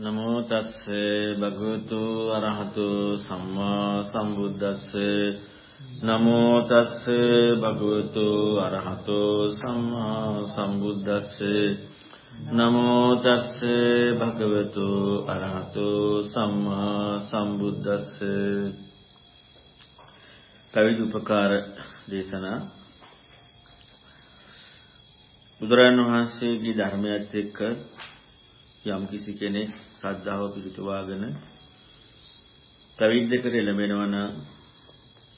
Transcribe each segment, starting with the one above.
නමෝ තස්සේ භගවතු අරහතු සම්මා සම්බුද්දස්සේ. නමෝ තස්සේ භගවතු අරහතු සම්මා සම්බුද්දස්සේ. නමෝ තස්සේ භගවතු අරහතු සම්මා සම්බුද්දස්සේ. පැවිදි උපකාර දේශනා. බුදුරජාණන් වහන්සේගේ ධර්මයත් එක්ක යම් කිසි කෙනෙක් ශ්‍රද්ධාව පිළිතුවාගෙන පැවිද්දකට එළඹෙනවා නම්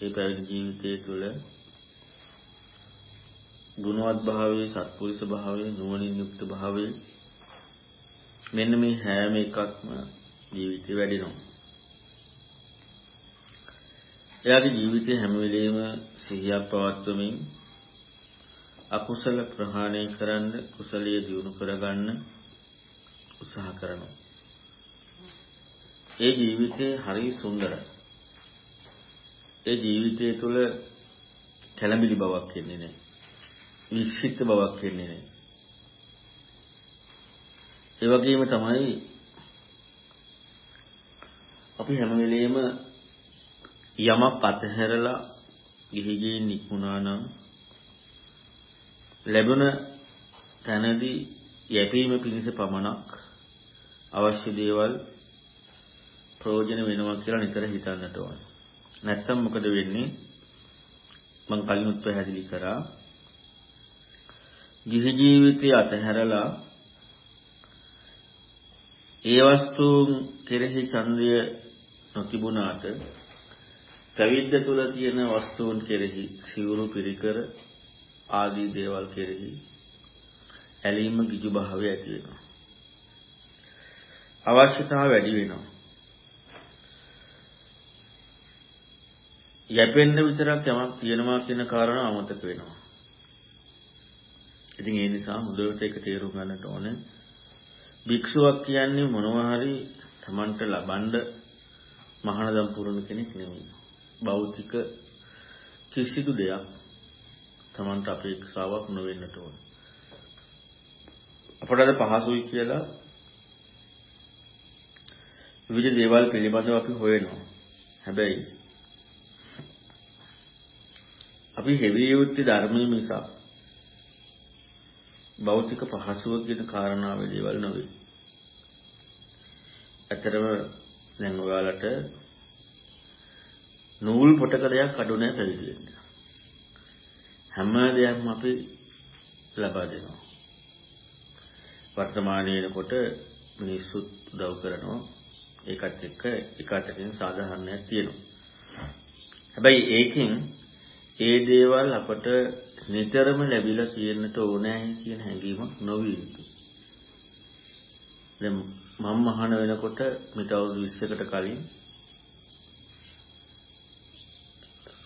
ඒ පැවිදි ජීවිතය තුළ ගුණවත් භාවයේ සත්පුරුෂ භාවයේ නුවණින් යුක්ත භාවයේ මෙන්න මේ හැම එකක්ම ජීවිතේ වැඩෙනවා. එයාගේ ජීවිතේ හැම වෙලෙම සිහියක් පවත්වමින් අකුසල ප්‍රහාණය කරන්න කුසලයේ දියුණු කරගන්න උත්සාහ කරනවා. ඒ ජීවිතේ හරි සුන්දරයි. ඒ ජීවිතය තුළ කැළඹිලි බවක් එන්නේ නැහැ. වික්ෂිප්ත බවක් එන්නේ නැහැ. ඒ වගේම තමයි අපි හැම වෙලෙම යමක් අතහැරලා ගිහි ගින් නිකුණා නම් ලැබුණ තැනදී යැපීම පිණිස පමණක් අවශ්‍ය දේවල් ප්‍රයෝජන වෙනවා කියලා නිතර හිතන්නට ඕන. නැත්තම් මොකද වෙන්නේ? මම කලිනුත් පැහැදිලි කරා. ගිහි ජීවිතය අතහැරලා ඒ වස්තුන් කෙරෙහි ඡන්දය නොතිබුණාට පැවිද්ද තුල තියෙන වස්තුන් කෙරෙහි සිවුරු පිරිකර ආදී දේවල් කෙරෙහි ඇලීම ගිජු භාවය ඇති වෙනවා. අවශ්‍යතාව වැඩි වෙනවා. යැපෙන්න විතරක් යමක් තියෙනවා කියන කාරණා අමතක වෙනවා. ඉතින් ඒ නිසා හොඳට ඒක තේරුම් ගන්නට ඕනේ. භික්ෂුවක් කියන්නේ මොනවා හරි Tamanට ලබන්න මහානදම් පුරන කෙනෙක් නෙමෙයි. භෞතික කිසිදු දෙයක් Tamanට අපේක්ෂාවක් නොවෙන්නට ඕන. අපට අද පහසුයි කියලා විවිධ දේවල් පිළිබඳව අපි හොයනවා. හැබැයි අපි හෙවිය යුත්තේ ධර්මයේ මිසක් භෞතික පහසුව කියන කාරණාවේ දේවල් නෙවෙයි. ඇතරම දැන් ඔයාලට නූල් පොටක දෙයක් අඩු නැහැ පැවිදි වෙන්න. හැම දෙයක්ම අපි ලබා දෙනවා. වර්තමානයේ වෙනකොට මිනිස්සුත් උදව් කරනවා. ඒකත් එක්ක එකටකින් සාධාරණයක් තියෙනවා. හැබැයි ඒකෙන් ඒ දේවල් අපට නිතරම ලැබිලා තියෙන්නට ඕනෑ කියන හැඟීමක් නොවිය යුතුයි. දැන් මම මහාන වෙනකොට මිට අවුරුදු 20කට කලින්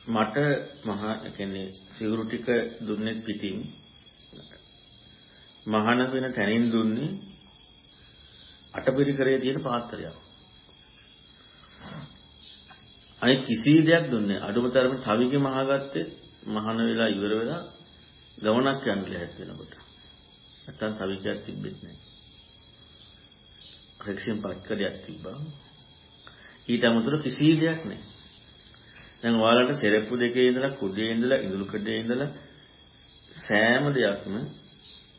මට මහා කියන්නේ සිවුරු ටික දුන්නේ පිටින් මහාන වෙන තැනින් දුන්නේ අටපිරිකරේ තියෙන පාත්‍රයක්. අනිත් කිසි දෙයක් දුන්නේ අඩුම තරමේ තවිගේ මහාගත්තේ මහාන වෙලා ඉවර වෙලා ගමනක් යන්න ලැහැත් වෙනකොට. නැත්තම් තවිකයක් තිබෙන්නේ නැහැ. රෙක්සින් පත්කඩයක් තිබ්බා. ඊට අමතරව කිසි දෙයක් නැහැ. දැන් ඔයාලට සෙරප්පු දෙකේ ඉඳලා කුඩේ ඉඳලා ඉඳුළු කඩේ ඉඳලා සෑම දෙයක්ම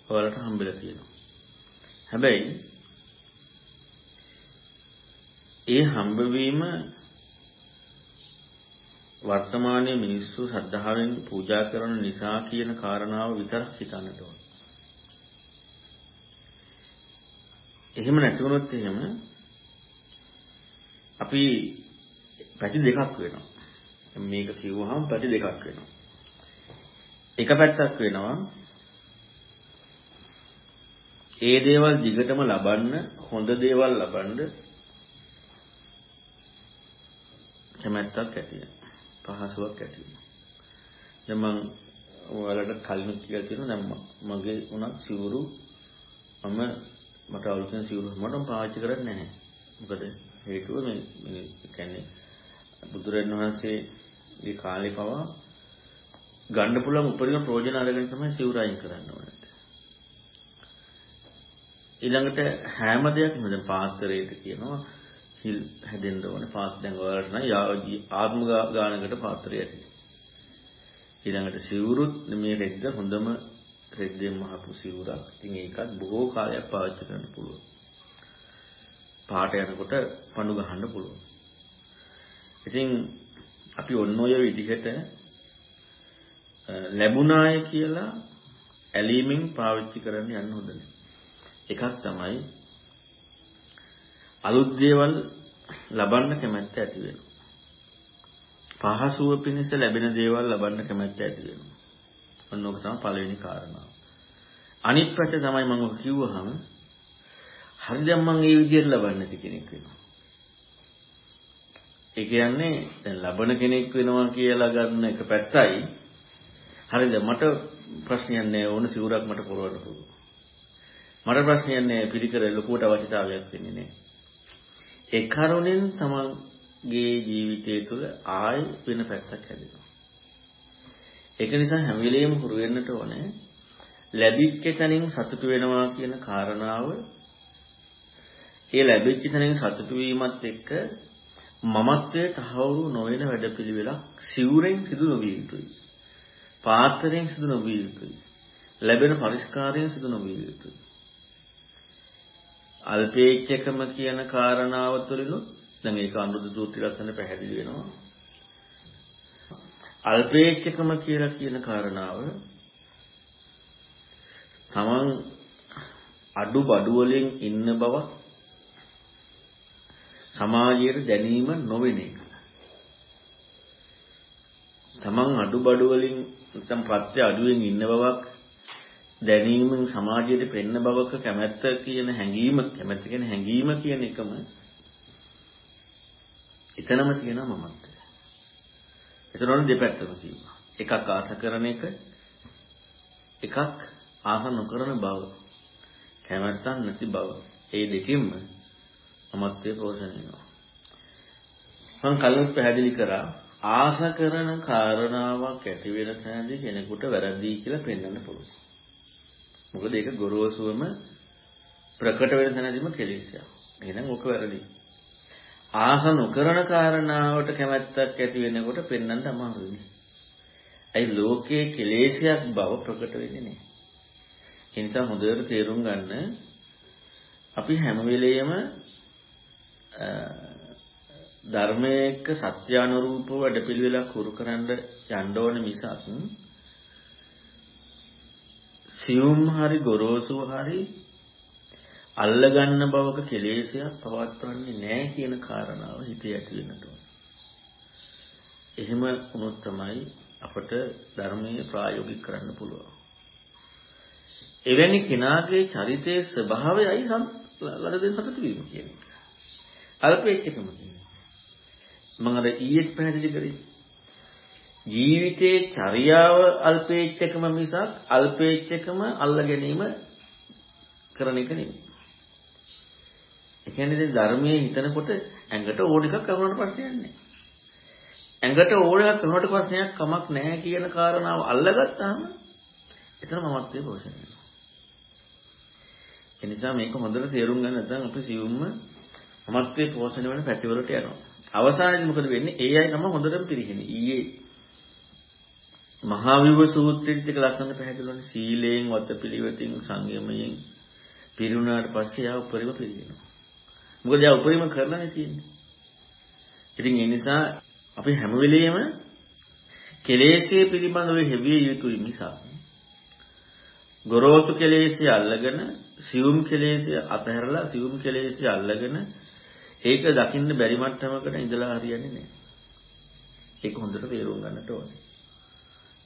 ඔයාලට හම්බෙලා තියෙනවා. හැබැයි ඒ හම්බවීම වර්තමානයේ මිනිස්සු ශ්‍රද්ධාවෙන් පූජා කරන නිසා කියන කාරණාව විතරක් හිතන්නට ඕන. එහෙම නැති වුණොත් එහෙම අපි පැති දෙකක් වෙනවා. මේක කිව්වහම පැති දෙකක් වෙනවා. එක පැත්තක් වෙනවා ඒ දේවල් දිගටම ලබන්න හොඳ දේවල් ලබන්න කැමැත්තක් ඇති වෙනවා. පහසුවක් ඇති වෙනවා. දැන් මම ඔයාලට කලින් කියලා තියෙනවා දැන් මගේ උනත් සිවුරු මම මට අවුලෙන් සිවුරු මටම පාවිච්චි කරන්නේ නැහැ. මොකද හේතුව මේ මේ කියන්නේ බුදුරජාණන් වහන්සේගේ කාලේ පවා ගන්න පුළුවන් උපරිම ප්‍රයෝජන අරගෙන තමයි සිවුර අයින් කරන්න ඕනේ. ඊළඟට හැම දෙයක්ම දැන් පාත්‍රයට කියනවා හිල් හැදෙන්න ඕනේ පාත් දැන් ඔයාලට නම් ආත්ම ගානකට පාත්‍රය ඇති. ඊළඟට සිවුරුත් මේ රෙද්ද හොඳම රෙද්දෙන් මහපු සිවුරක්. ඉතින් ඒකත් බොහෝ කාලයක් පාවිච්චි කරන්න පුළුවන්. පාට යනකොට පඳු ගහන්න පුළුවන්. ඉතින් අපි ඔන්න ඔය විදිහට ලැබුණාය කියලා ඇලීමෙන් පාවිච්චි කරන්න යන්න හොඳ නැහැ. එකක් තමයි අලුත් දේවල් ලබන්න කැමැත්ත ඇති වෙනවා. පහසුව පිණිස ලැබෙන දේවල් ලබන්න කැමැත්ත ඇති වෙනවා. ඔන්න ඕක තමයි පළවෙනි කාරණාව. අනිත් පැත්ත තමයි මම ඔක කිව්වහම හරි දැන් මම මේ විදිහට ලබන්නේ නැති කෙනෙක් වෙනවා. ඒ කියන්නේ දැන් ලබන කෙනෙක් වෙනවා කියලා ගන්න එක පැත්තයි. හරිද මට ප්‍රශ්නයක් නෑ ඕන සිවුරක් මට පුරවන්න පුළුවන්. මට ප්‍රශ්නයක් නෑ පිළිකර ලොකුවට අවශ්‍යතාවයක් වෙන්නේ නෑ. ඒ කරුණෙන් තමන්ගේ ජීවිතය තුළ ආයි වෙන පැත්තක් හැදෙනවා. ඒක නිසා හැම වෙලෙම හුරු වෙන්නට ඕනේ ලැබිච්ච තැනින් සතුටු වෙනවා කියන කාරණාව ඒ ලැබිච්ච තැනින් සතුටු වීමත් එක්ක මමත්වයේ තහවුරු නොවන වැඩපිළිවෙලක් සිවුරෙන් සිදු නොවිය යුතුයි. පාත්‍රයෙන් සිදු නොවිය යුතුයි. ලැබෙන පරිස්කාරයෙන් සිදු නොවිය යුතුයි. අල්පේච්ඡකම කියන කාරණාව තුළිනුත් දැන් ඒක අනුරුද්ධ සූත්‍රය ලස්සන පැහැදිලි වෙනවා. අල්පේච්ඡකම කියලා කියන කාරණාව තමන් අඩු බඩු වලින් ඉන්න බව සමාජයට දැනීම නොවෙන එක. තමන් අඩු බඩු වලින් නැත්නම් ප්‍රත්‍ය අඩුවෙන් ඉන්න බවක් දැනීමෙන් සමාජයට පෙන්න බවක කැමැත්ත කියන හැඟීම කැමැත්ත කියන හැඟීම කියන එකම එතනම තියෙනවා මමත්වය. එතනවල දෙපැත්තම තියෙනවා. එකක් ආස කරන එක එකක් ආස නොකරන බව. කැමැත්තක් නැති බව. ඒ දෙකින්ම මමත්වයේ පෝෂණය වෙනවා. මම කලින් පැහැදිලි කරා ආස කරන කාරණාවක් ඇති වෙන තැනදී කෙනෙකුට වැරදි කියලා පෙන්වන්න පුළුවන්. මොකද ඒක ගොරෝසුවම ප්‍රකට වෙන තැනදීම කෙලෙසයක්. එහෙනම් ඔක වැරදි. ආස නොකරන කාරණාවට කැමැත්තක් ඇති වෙනකොට පෙන්වන්න අමාරුයි. ඒ ලෝකයේ කෙලෙසයක් බව ප්‍රකට වෙන්නේ නැහැ. ඒ නිසා හොඳට තේරුම් ගන්න අපි හැම වෙලෙම ධර්මයේ එක්ක සත්‍යානුරූපව වැඩපිළිවෙලක් හුරු කරන්න යන්න ඕන මිසක් සියුම් හරි ගොරෝසුව හරි අල්ලගන්න බවක කෙලෙසයක් පවත්වන්නේ නැහැ කියන කාරණාව හිතේ ඇති වෙන්නට ඕන. එහෙම වුණොත් තමයි අපට ධර්මයේ ප්‍රායෝගික කරන්න පුළුවන්. එවැනි කෙනාගේ චරිතයේ ස්වභාවයයි ලරදෙන් සතුටු වීම කියන්නේ. අල්පේච්ඡකම කියන්නේ. මම අර ඊයේ පැහැදිලි කරේ. ජීවිතේ චර්යාව අල්පේච්ඡකම මිසක් අල්පේච්ඡකම අල්ල ගැනීම කරන එක නෙමෙයි. ඒ කියන්නේ දැන් ධර්මයේ හිතනකොට ඇඟට ඕන එකක් කරනවට ප්‍රශ්නයක් නැහැ. ඇඟට ඕන එකක් කරනවට ප්‍රශ්නයක් කමක් නැහැ කියන කාරණාව අල්ලගත්තාම එතන මමත්වයේ පෝෂණය වෙනවා. ඒ නිසා මේක හොඳට තේරුම් ගන්න නැත්නම් අපි සියුම්ම මමත්වයේ පෝෂණය වෙන පැතිවලට යනවා. අවසානයේදී මොකද වෙන්නේ? ඒ අය තමයි හොඳටම පිරිහෙන්නේ. ඊයේ මහා විව සූත්‍රයේ ටික ලස්සන පැහැදිලිවන්නේ සීලයෙන් වතපිලිවෙතින් සංයමයෙන් පිරුණාට පස්සේ ආ උපරිම පිළිගෙනවා. මොකද යා උපරිම කරලානේ තියෙන්නේ. ඉතින් ඒ නිසා අපි හැම වෙලෙම කෙලෙස්යේ පිළිබඳව හැවිය යුතුයි නිසා ගොරෝසු කෙලෙස්ය අල්ලගෙන සියුම් කෙලෙස්ය අතහැරලා සියුම් කෙලෙස්ය අල්ලගෙන ඒක දකින්න බැරි මට්ටමකට ඉඳලා හරියන්නේ නැහැ. ඒක හොඳට තේරුම් ගන්නට ඕනේ.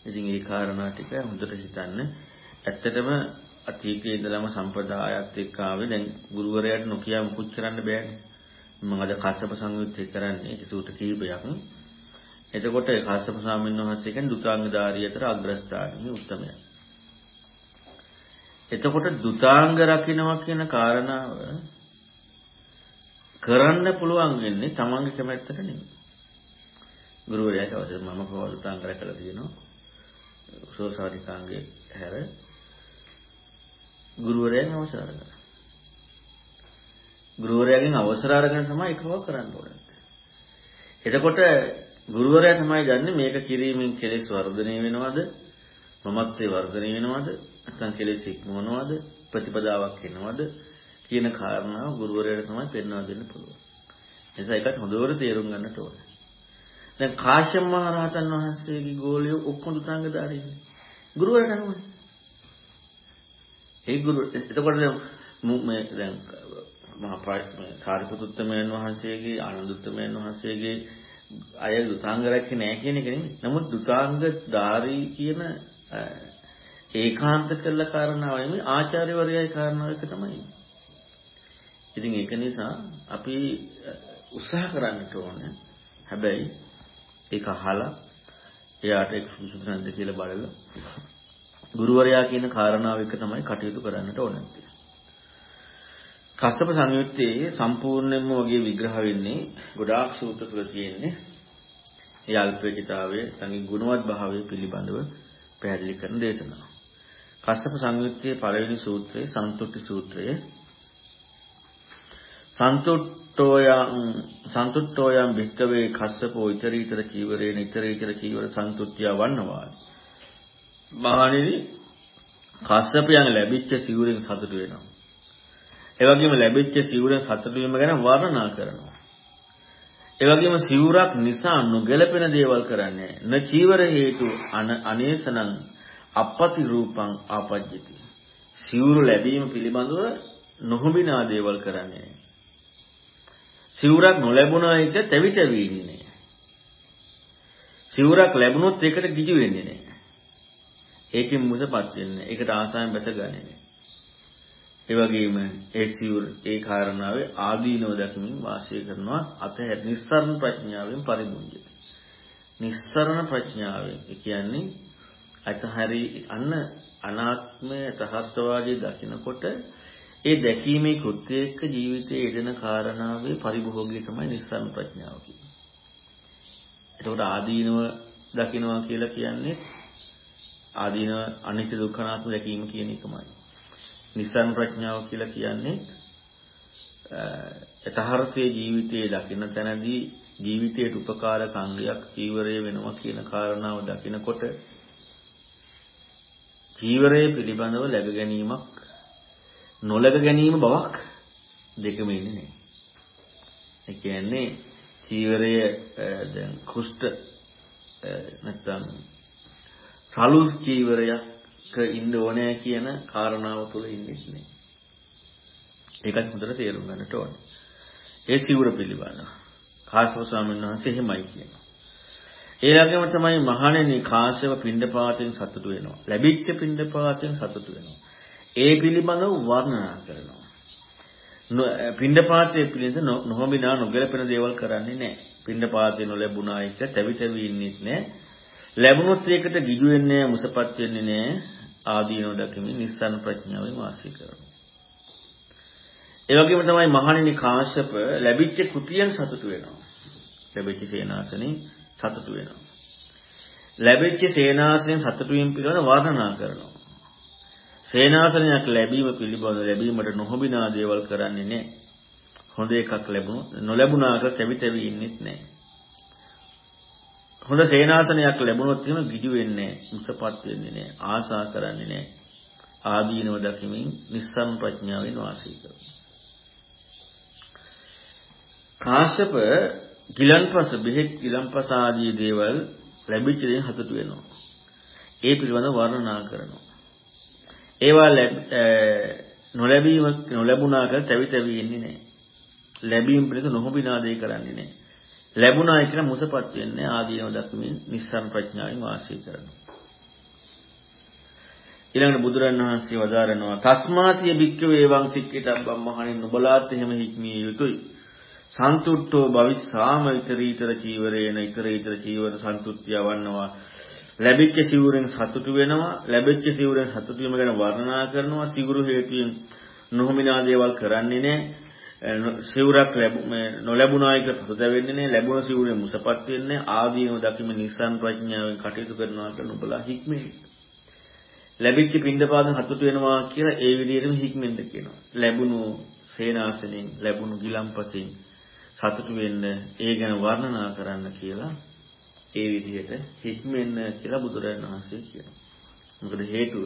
ඉතින් ඒ කාරණා ටික හොඳට හිතන්න. ඇත්තටම අතීතයේ ඉඳලම සම්ප්‍රදායත් එක්ක ආවේ දැන් ගුරුවරයාට නොකිය මුකුත් කරන්න බෑනේ. මම අද කාශ්‍යප සංයුත්තේ කරන්නේ සූත කීපයක්. එතකොට කාශ්‍යප ස්වාමීන් වහන්සේ කියන්නේ දුතාංගධාරිය අතර අග්‍රස්ථානීය උත්තමයා. එතකොට දුතාංග රකින්නවා කියන කාරණාව කරන්න පුළුවන් වෙන්නේ තමන්ගේ කැමැත්තට නෙමෙයි. ගුරුවරයාට අවශ්‍ය මම කොහොමද දුතාංග රැකලා තියෙනවා. සෝසාරිකාංගේ හැර ගුරුවරයන් අවසර කරනවා. ගුරුවරයාගෙන් අවසර අරගෙන තමයි එකව කරන්න ඕනේ. එතකොට ගුරුවරයා තමයි ගන්නේ මේක කිරීමෙන් කෙලෙස් වර්ධනය වෙනවද? මමත්වේ වර්ධනය වෙනවද? නැත්නම් කෙලෙස් ඉක්මවනවද? ප්‍රතිපදාවක් එනවද? කියන කාරණාව ගුරුවරයාට තමයි පෙන්වා දෙන්න පුළුවන්. එනිසා ඒකත් හොඳට තේරුම් ගන්නට ඕනේ. දැන් කාශ්‍යප මහ රහතන් වහන්සේගේ ගෝලියෝ ඔක්කොම දුතාංගධාරීනේ. ගුරුවරට අනුවනේ. ඒ ගුරු එතකොට මේ දැන් මහා සාරිපුත්තුත්මයන් වහන්සේගේ ආනන්දුත්මයන් වහන්සේගේ අය දුතාංග රැක්කේ නැහැ කියන එක නෙමෙයි. නමුත් දුතාංග ධාරී කියන ඒකාන්ත කළ කාරණාවයි මේ ආචාර්යවරයයි කාරණාව එක තමයි. ඉතින් ඒක නිසා අපි උත්සාහ කරන්නට ඕනේ. හැබැයි ඒක අහලා එයාට එක් සුදුසුද නැද්ද කියලා බලලා ගුරුවරයා කියන කාරණාව එක තමයි කටයුතු කරන්නට ඕනේ. කස්සප සංයුත්තේ සම්පූර්ණයෙන්ම වගේ විග්‍රහ වෙන්නේ ගොඩාක් සූත්‍ර තුල තියෙන්නේ ඒ අල්පේකිතාවයේ සංගී ගුණවත් භාවය පිළිබඳව පැහැදිලි කරන දේශනාව. කස්සප සංයුත්තේ පළවෙනි සූත්‍රයේ සන්තුට්ටි සූත්‍රයේ සන්තුට්ඨෝයං සන්තුට්ඨෝයං භික්කවේ කස්සපෝ ඊතරීතර කීවරේන ඊතරීතර කීවර සන්තුට්ඨිය වන්නවා. මහණෙනි කස්සපයන් ලැබිච්ච සිවුරෙන් සතුටු වෙනවා. ඒ වගේම ලැබිච්ච සිවුරෙන් සතුටු වීම ගැන වර්ණනා කරනවා. ඒ වගේම සිවුරක් නිසා නොගැලපෙන දේවල් කරන්නේ න චීවර හේතු අනේසනං අපපති රූපං ආපජ්ජති. සිවුරු ලැබීම පිළිබඳව නොහොබිනා දේවල් කරන්නේ සිවුරක් නොලැබුණා එක තැවි තැවි ඉන්නේ සිවුරක් ලැබුණොත් ඒකට ගිජු වෙන්නේ නැහැ. ඒකෙන් මුසපත් වෙන්නේ. ඒකට ආසාවෙන් බැසගන්නේ නැහැ. ඒ වගේම ඒ සිවුර ඒ කාරණාවේ ආදීනව දකිමින් වාසය කරනවා අතහැර නිස්සරණ ප්‍රඥාවෙන් පරිමුංජති. නිස්සරණ ප්‍රඥාවෙන් ඒ කියන්නේ අතහරි අන්න අනාත්මය තහත්වාදී දකිනකොට ඒ දැකීමේ කෘත්‍ය එක්ක ජීවිතයේ යෙදෙන කාරණාවේ පරිභෝගය තමයි නිස්සරණ ප්‍රඥාව කියන්නේ. එතකොට ආදීනව දකිනවා කියලා කියන්නේ ආදීනව අනිත්‍ය දුක්ඛනාත්ම දැකීම කියන එකමයි. නිස්සරණ ප්‍රඥාව කියලා කියන්නේ යථාර්ථයේ ජීවිතයේ දකින තැනදී ජීවිතයට උපකාරක අංගයක් චීවරය වෙනවා කියන කාරණාව දකිනකොට චීවරය පිළිබඳව läග ගැනීමක් නොලැබ ගැනීම බවක් දෙකම ඉන්නේ නැහැ. ඒ කියන්නේ චීවරය දැන් කුෂ්ඨ නැත්තම් රළු චීවරයක ඉන්න ඕනේ කියන කාරණාව තුළ ඉන්නේ නැහැ. ඒකත් හොඳට තේරුම් ගන්නට ඕනේ. ඒ සිවුර පිළිබඳව කාශ්‍යප ස්වාමීන් වහන්සේ එහෙමයි කියනවා. ඒ වගේම තමයි මහණෙනි කාශ්‍යප පින්ඩපාතෙන් සතුටු වෙනවා. ලැබිච්ච පින්ඩපාතෙන් සතුටු වෙනවා. ඒ පිළිබඳව වර්ණනා කරනවා. පින්ඩපාතයේ පිළිඳ නොහොබිනා නොගැලපෙන දේවල් කරන්නේ නැහැ. පින්ඩපාතේ නොලැබුණා එක තැවි තැවි ඉන්නෙත් නැහැ. ලැබුණොත් ඒකට ගිජු වෙන්නේ මුසපත් වෙන්නේ නැහැ. ආදීනෝ දකිමින් නිස්සන්න ප්‍රඥාවෙන් වාසය කරනවා. ඒ වගේම තමයි මහණෙනි කාශ්‍යප ලැබිච්ච කුටියෙන් සතුටු වෙනවා. ලැබිච්ච සේනාසනෙන් සතුටු වෙනවා. ලැබිච්ච සේනාසනෙන් සතුටු වීම පිළිබඳව වර්ණනා කරනවා. සේනාසනයක් ලැබීම පිළිබඳ ලැබීමට නොහොබිනා දේවල් කරන්නේ නැහැ. හොඳ එකක් ලැබුණොත් නොලැබුණාට තැවි තැවි ඉන්නෙත් නැහැ. හොඳ සේනාසනයක් ලැබුණොත් එහෙම ගිජු වෙන්නේ නැහැ. මුසපත් වෙන්නේ නැහැ. ආසා කරන්නේ නැහැ. ආදීනව දකිමින් නිස්සම් ප්‍රඥාවෙන් වාසය කරනවා. කාශ්‍යප ගිලන්පස බෙහෙත් ගිලන්පස ආදී දේවල් ලැබිච්ච දේ හසුතු වෙනවා. ඒ පිළිබඳව වර්ණනා කරනවා. ඒවා නොලැබීම නොලැබුණා කියලා තැවි තැවි ඉන්නේ නැහැ. ලැබීම පිළිස නොහොබිනා දේ කරන්නේ නැහැ. ලැබුණා කියලා මුසපත් වෙන්නේ ආදීනව දක්මින් නිස්සාර ප්‍රඥාවෙන් වාසය කරනවා. ඊළඟට බුදුරන් වහන්සේ වදාරනවා තස්මාතිය භික්ඛවේ වං සික්කිතබ්බම් මහණෙනි නුබලාත් එහෙම හික්මිය යුතුයි. සන්තුට්ඨෝ භවිස්සාම ඊතරීතර චීවරේන ඊතරීතර චීවර සන්තුට්ඨිය වන්නවා ලැබිච්ච සිවුරෙන් සතුටු වෙනවා ලැබිච්ච සිවුරෙන් සතුටු වීම ගැන වර්ණනා කරනවා සිවුරු හේතුයෙන් නොහොමිනා දේවල් කරන්නේ නැහැ. සිවුරක් නොලැබුණා එක පසුත වෙන්නේ නැහැ. ලැබුණ සිවුරෙන් මුසපත් වෙන්නේ ආදීනව දකිම නිසන් ප්‍රඥාවෙන් කටයුතු කරනවා කියලා නුඹලා හික්මේ ලැබිච්ච පින්දපාතෙන් සතුටු වෙනවා කියලා ඒ විදිහටම හික්මෙන්ද කියනවා. ලැබුණු සේනාසනෙන් ලැබුණු ගිලම්පසින් සතුටු වෙන්න ඒ ගැන වර්ණනා කරන්න කියලා ඒ විදිහට හික්මෙන්න කියලා බුදුරජාණන් වහන්සේ කියනවා. මොකද හේතුව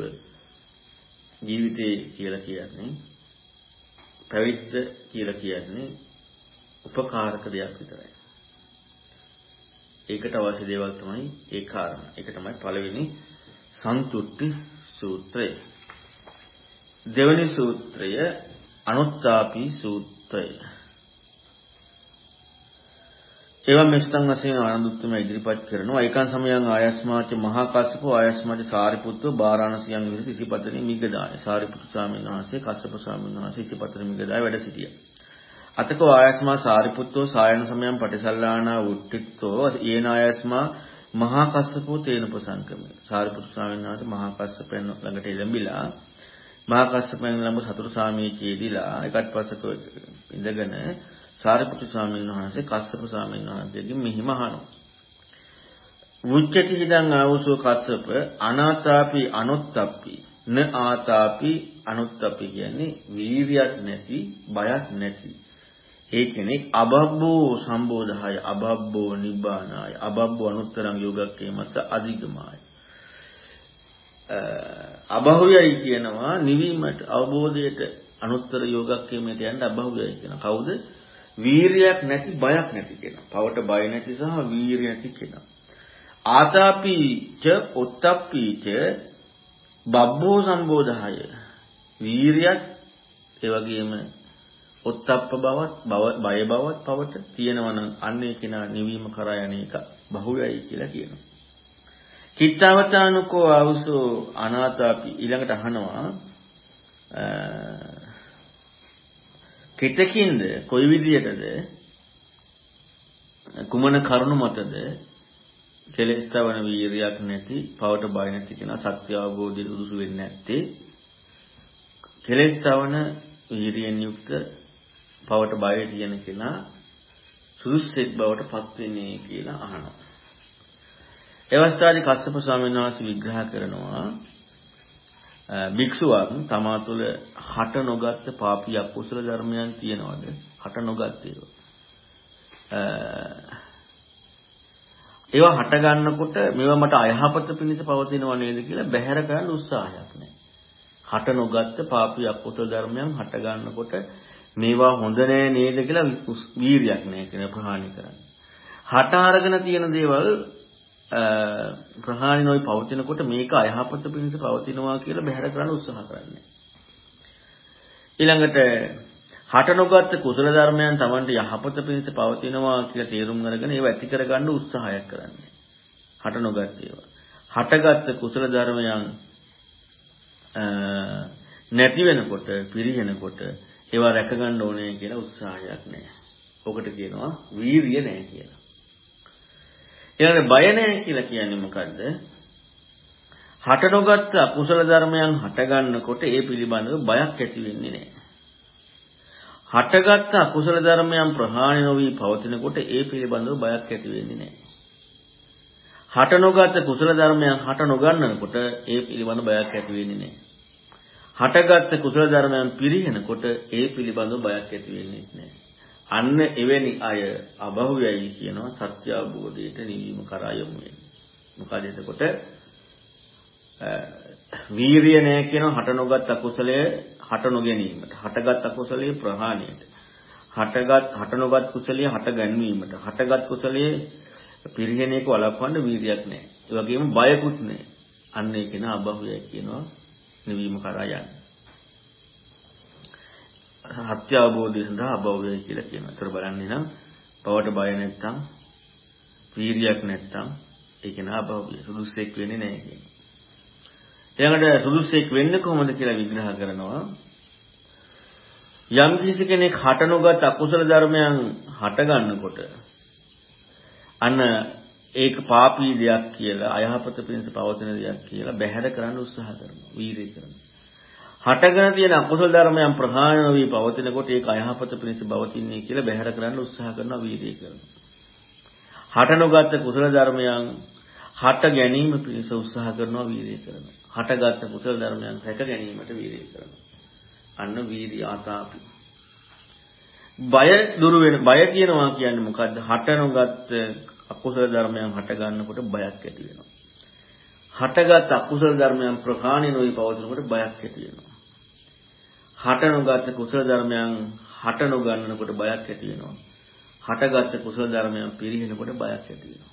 ජීවිතේ කියලා කියන්නේ පැවිද්ද කියලා කියන්නේ උපකාරක දෙයක් විතරයි. ඒකට අවශ්‍ය දේවල් තමයි ඒ කාරණා. ඒක තමයි පළවෙනි සන්තුට්ටි සූත්‍රය. දෙවෙනි සූත්‍රය අනුත්තාපි සූත්‍රය. එවම් මෙස්තන් වශයෙන් ආනන්දුත්තම ඉදිරිපත් කරනවා. ඒකන් සමයන් ආයස්මාච මහා කස්සප ආයස්මාච සාරිපුත්තු බාරාණසියන් විසින් ඉතිපතනේ මිගදාය. සාරිපුත්තු ස්වාමීන් වහන්සේ කස්සප ස්වාමීන් වහන්සේ ඉතිපතනේ මිගදාය වැඩ සිටියා. අතකෝ ආයස්මා සාරිපුත්තෝ සායන සමයන් පටිසල්ලානා උට්ටිත්තෝ ඒන ආයස්මා මහා කස්සපෝ තේන ප්‍රසංකම සාරිපුත්තු ස්වාමීන් වහන්සේ මහා කස්සපයන් ළඟට එළඹිලා මහා කස්සපයන් ළඟ සතුරු සාමීචේදීලා එකත් පස්සක ඉඳගෙන සාරිපුත්තු ස්වාමීන් වහන්සේ කස්සප ස්වාමීන් වහන්සේගෙන් මෙහිම අහනවා. උච්චති හිදං ආවසෝ කස්සප අනාතාපි අනුත්තප්පි න ආතාපි අනුත්තප්පි කියන්නේ වීර්යයක් නැති බයක් නැති. ඒ කෙනෙක් අබබ්බෝ සම්බෝධහය අබබ්බෝ නිබ්බානාය අබබ්බෝ අනුත්තරං යෝගක්කේමත අධිගමාය. අබහුවයයි කියනවා නිවීමට අවබෝධයට අනුත්තර යෝගක්කේමයට යන්න අබහුවයයි කියන කවුද? වීරියක් නැති බයක් නැති කෙනා. පවට බය නැති සහ වීරිය නැති කෙනා. ආතාපි ච උත්තප්පි ච බබ්බෝ සම්බෝධහය. වීරියක් ඒ වගේම උත්තප්ප බවත් බය බවත් පවට තියෙනවා නම් අන්නේ කෙනා නිවීම කරා යන එක බහුවයි කියලා කියනවා. කිත්තවතානුකෝ ආවසෝ අනාතාපි ඊළඟට අහනවා කෙතකින්ද? කොයි විදියටද? කුමන කරුණු මතද? කෙලස්තවන වීරියක් නැති පවට බය නැති කෙනා සත්‍ය අවබෝධයට උදුසු වෙන්නේ නැත්තේ. කෙලස්තවන වීරියෙන් යුක්ත පවට බය තියෙන කෙනා සුදුස්සෙක් බවට පත් වෙන්නේ කියලා අහනවා. ඒ අවස්ථාවේ කස්සප ස්වාමීන් වහන්සේ විග්‍රහ කරනවා භික්ෂුවක් තමා තුළ හට නොගත්ත පාපී අකුසල ධර්මයන් තියනවද? හට නොගත් ඒවා. ඒවා හට ගන්නකොට මේවා මට අයහපත පිණිස පවතිනව නේද කියලා බැහැර කරන්න උත්සාහයක් නැහැ. හට නොගත්ත පාපී අකුසල ධර්මයන් හට ගන්නකොට මේවා හොඳ නෑ නේද කියලා වීරියක් නෑ කියන ප්‍රහාණය කරන්න. හට අරගෙන තියෙන දේවල් ප්‍රහාණි නොයි පවතිනකොට මේක අයහපත පිණිස පවතිනවා කියලා බැහැර කරන්න උත්සාහ කරන්නේ. ඊළඟට හට නොගත් කුසල ධර්මයන් Tamanට යහපත පිණිස පවතිනවා කියලා තේරුම් අරගෙන ඒව ඇති කරගන්න උත්සාහයක් කරන්නේ. හට නොගත් ඒවා. හටගත් කුසල ධර්මයන් නැති වෙනකොට පිරිහෙනකොට ඒවා රැක ගන්න ඕනේ කියලා උත්සාහයක් නැහැ. ඔකට කියනවා වීරිය නැහැ කියලා. ඊළඟ බය නැහැ කියලා කියන්නේ මොකද්ද? හට නොගත් අකුසල ධර්මයන් හට ගන්නකොට ඒ පිළිබඳව බයක් ඇති වෙන්නේ නැහැ. හටගත් අකුසල ධර්මයන් ප්‍රහාණය නොවි පවතිනකොට ඒ පිළිබඳව බයක් ඇති වෙන්නේ නැහැ. හට නොගත් කුසල ධර්මයන් හට නොගන්නකොට ඒ පිළිබඳව බයක් ඇති වෙන්නේ නැහැ. හටගත් කුසල ධර්මයන් පිරිහෙනකොට ඒ පිළිබඳව බයක් ඇති වෙන්නේ නැහැ. අන්න එවැනි අය අබහුවයි කියනවා සත්‍ය අවබෝධයට නිවීම කරා යොමු වෙන්නේ. මොකද එතකොට වීරිය නෑ කියනවා හට නොගත් අකුසලයේ හට නොගැනීමට. හටගත් අකුසලයේ ප්‍රහාණයට. හටගත් හට නොගත් කුසලයේ හට ගැනීමට. හටගත් කුසලයේ පිරිහෙන එක වළක්වන්න වීරියක් නෑ. ඒ වගේම බයකුත් නෑ. අන්න ඒක න අබහුවයි කියනවා නිවීම කරා යන්නේ. සත්‍ය අවබෝධය සඳහා අභවය කියලා කියනවා. ඒතර බලන්නේ නම් පවට බය නැත්තම් වීරියක් නැත්තම් ඒක නා අභවය සුදුස්සෙක් වෙන්නේ නැහැ කියනවා. ඊළඟට සුදුස්සෙක් වෙන්නේ කොහොමද කියලා විග්‍රහ කරනවා. යම් කිසි කෙනෙක් හට නොගත් අකුසල ධර්මයන් හට ගන්නකොට අන්න ඒක පාපී දෙයක් කියලා අයහපත පිණිස පවතින දෙයක් කියලා බැහැර කරන්න උත්සාහ කරනවා වීරිය කරනවා හටගෙන තියෙන අකුසල ධර්මයන් ප්‍රහාණය නොවි පවතිනකොට ඒක අයහපත පිණිස පවතින්නේ කියලා බැහැර කරන්න උත්සාහ කරනවා වීර්යය කරනවා. හට නොගත් කුසල ධර්මයන් හට ගැනීම පිණිස උත්සාහ කරනවා වීර්යය කරනවා. හටගත් කුසල ධර්මයන් රැක ගැනීමට වීර්යය කරනවා. අන්න වීර්ය ආතාපි. බය දුරු වෙන බය කියනවා කියන්නේ මොකද්ද? හට නොගත් අකුසල ධර්මයන් හට ගන්නකොට බයක් ඇති වෙනවා. හටගත් අකුසල ධර්මයන් ප්‍රහාණය නොවි පවතිනකොට බයක් ඇති වෙනවා. හට නොගත් කුසල ධර්මයන් හට නොගන්නකොට බයක් ඇති වෙනවා. හටගත් කුසල ධර්මයන් පිරිහෙනකොට බයක් ඇති වෙනවා.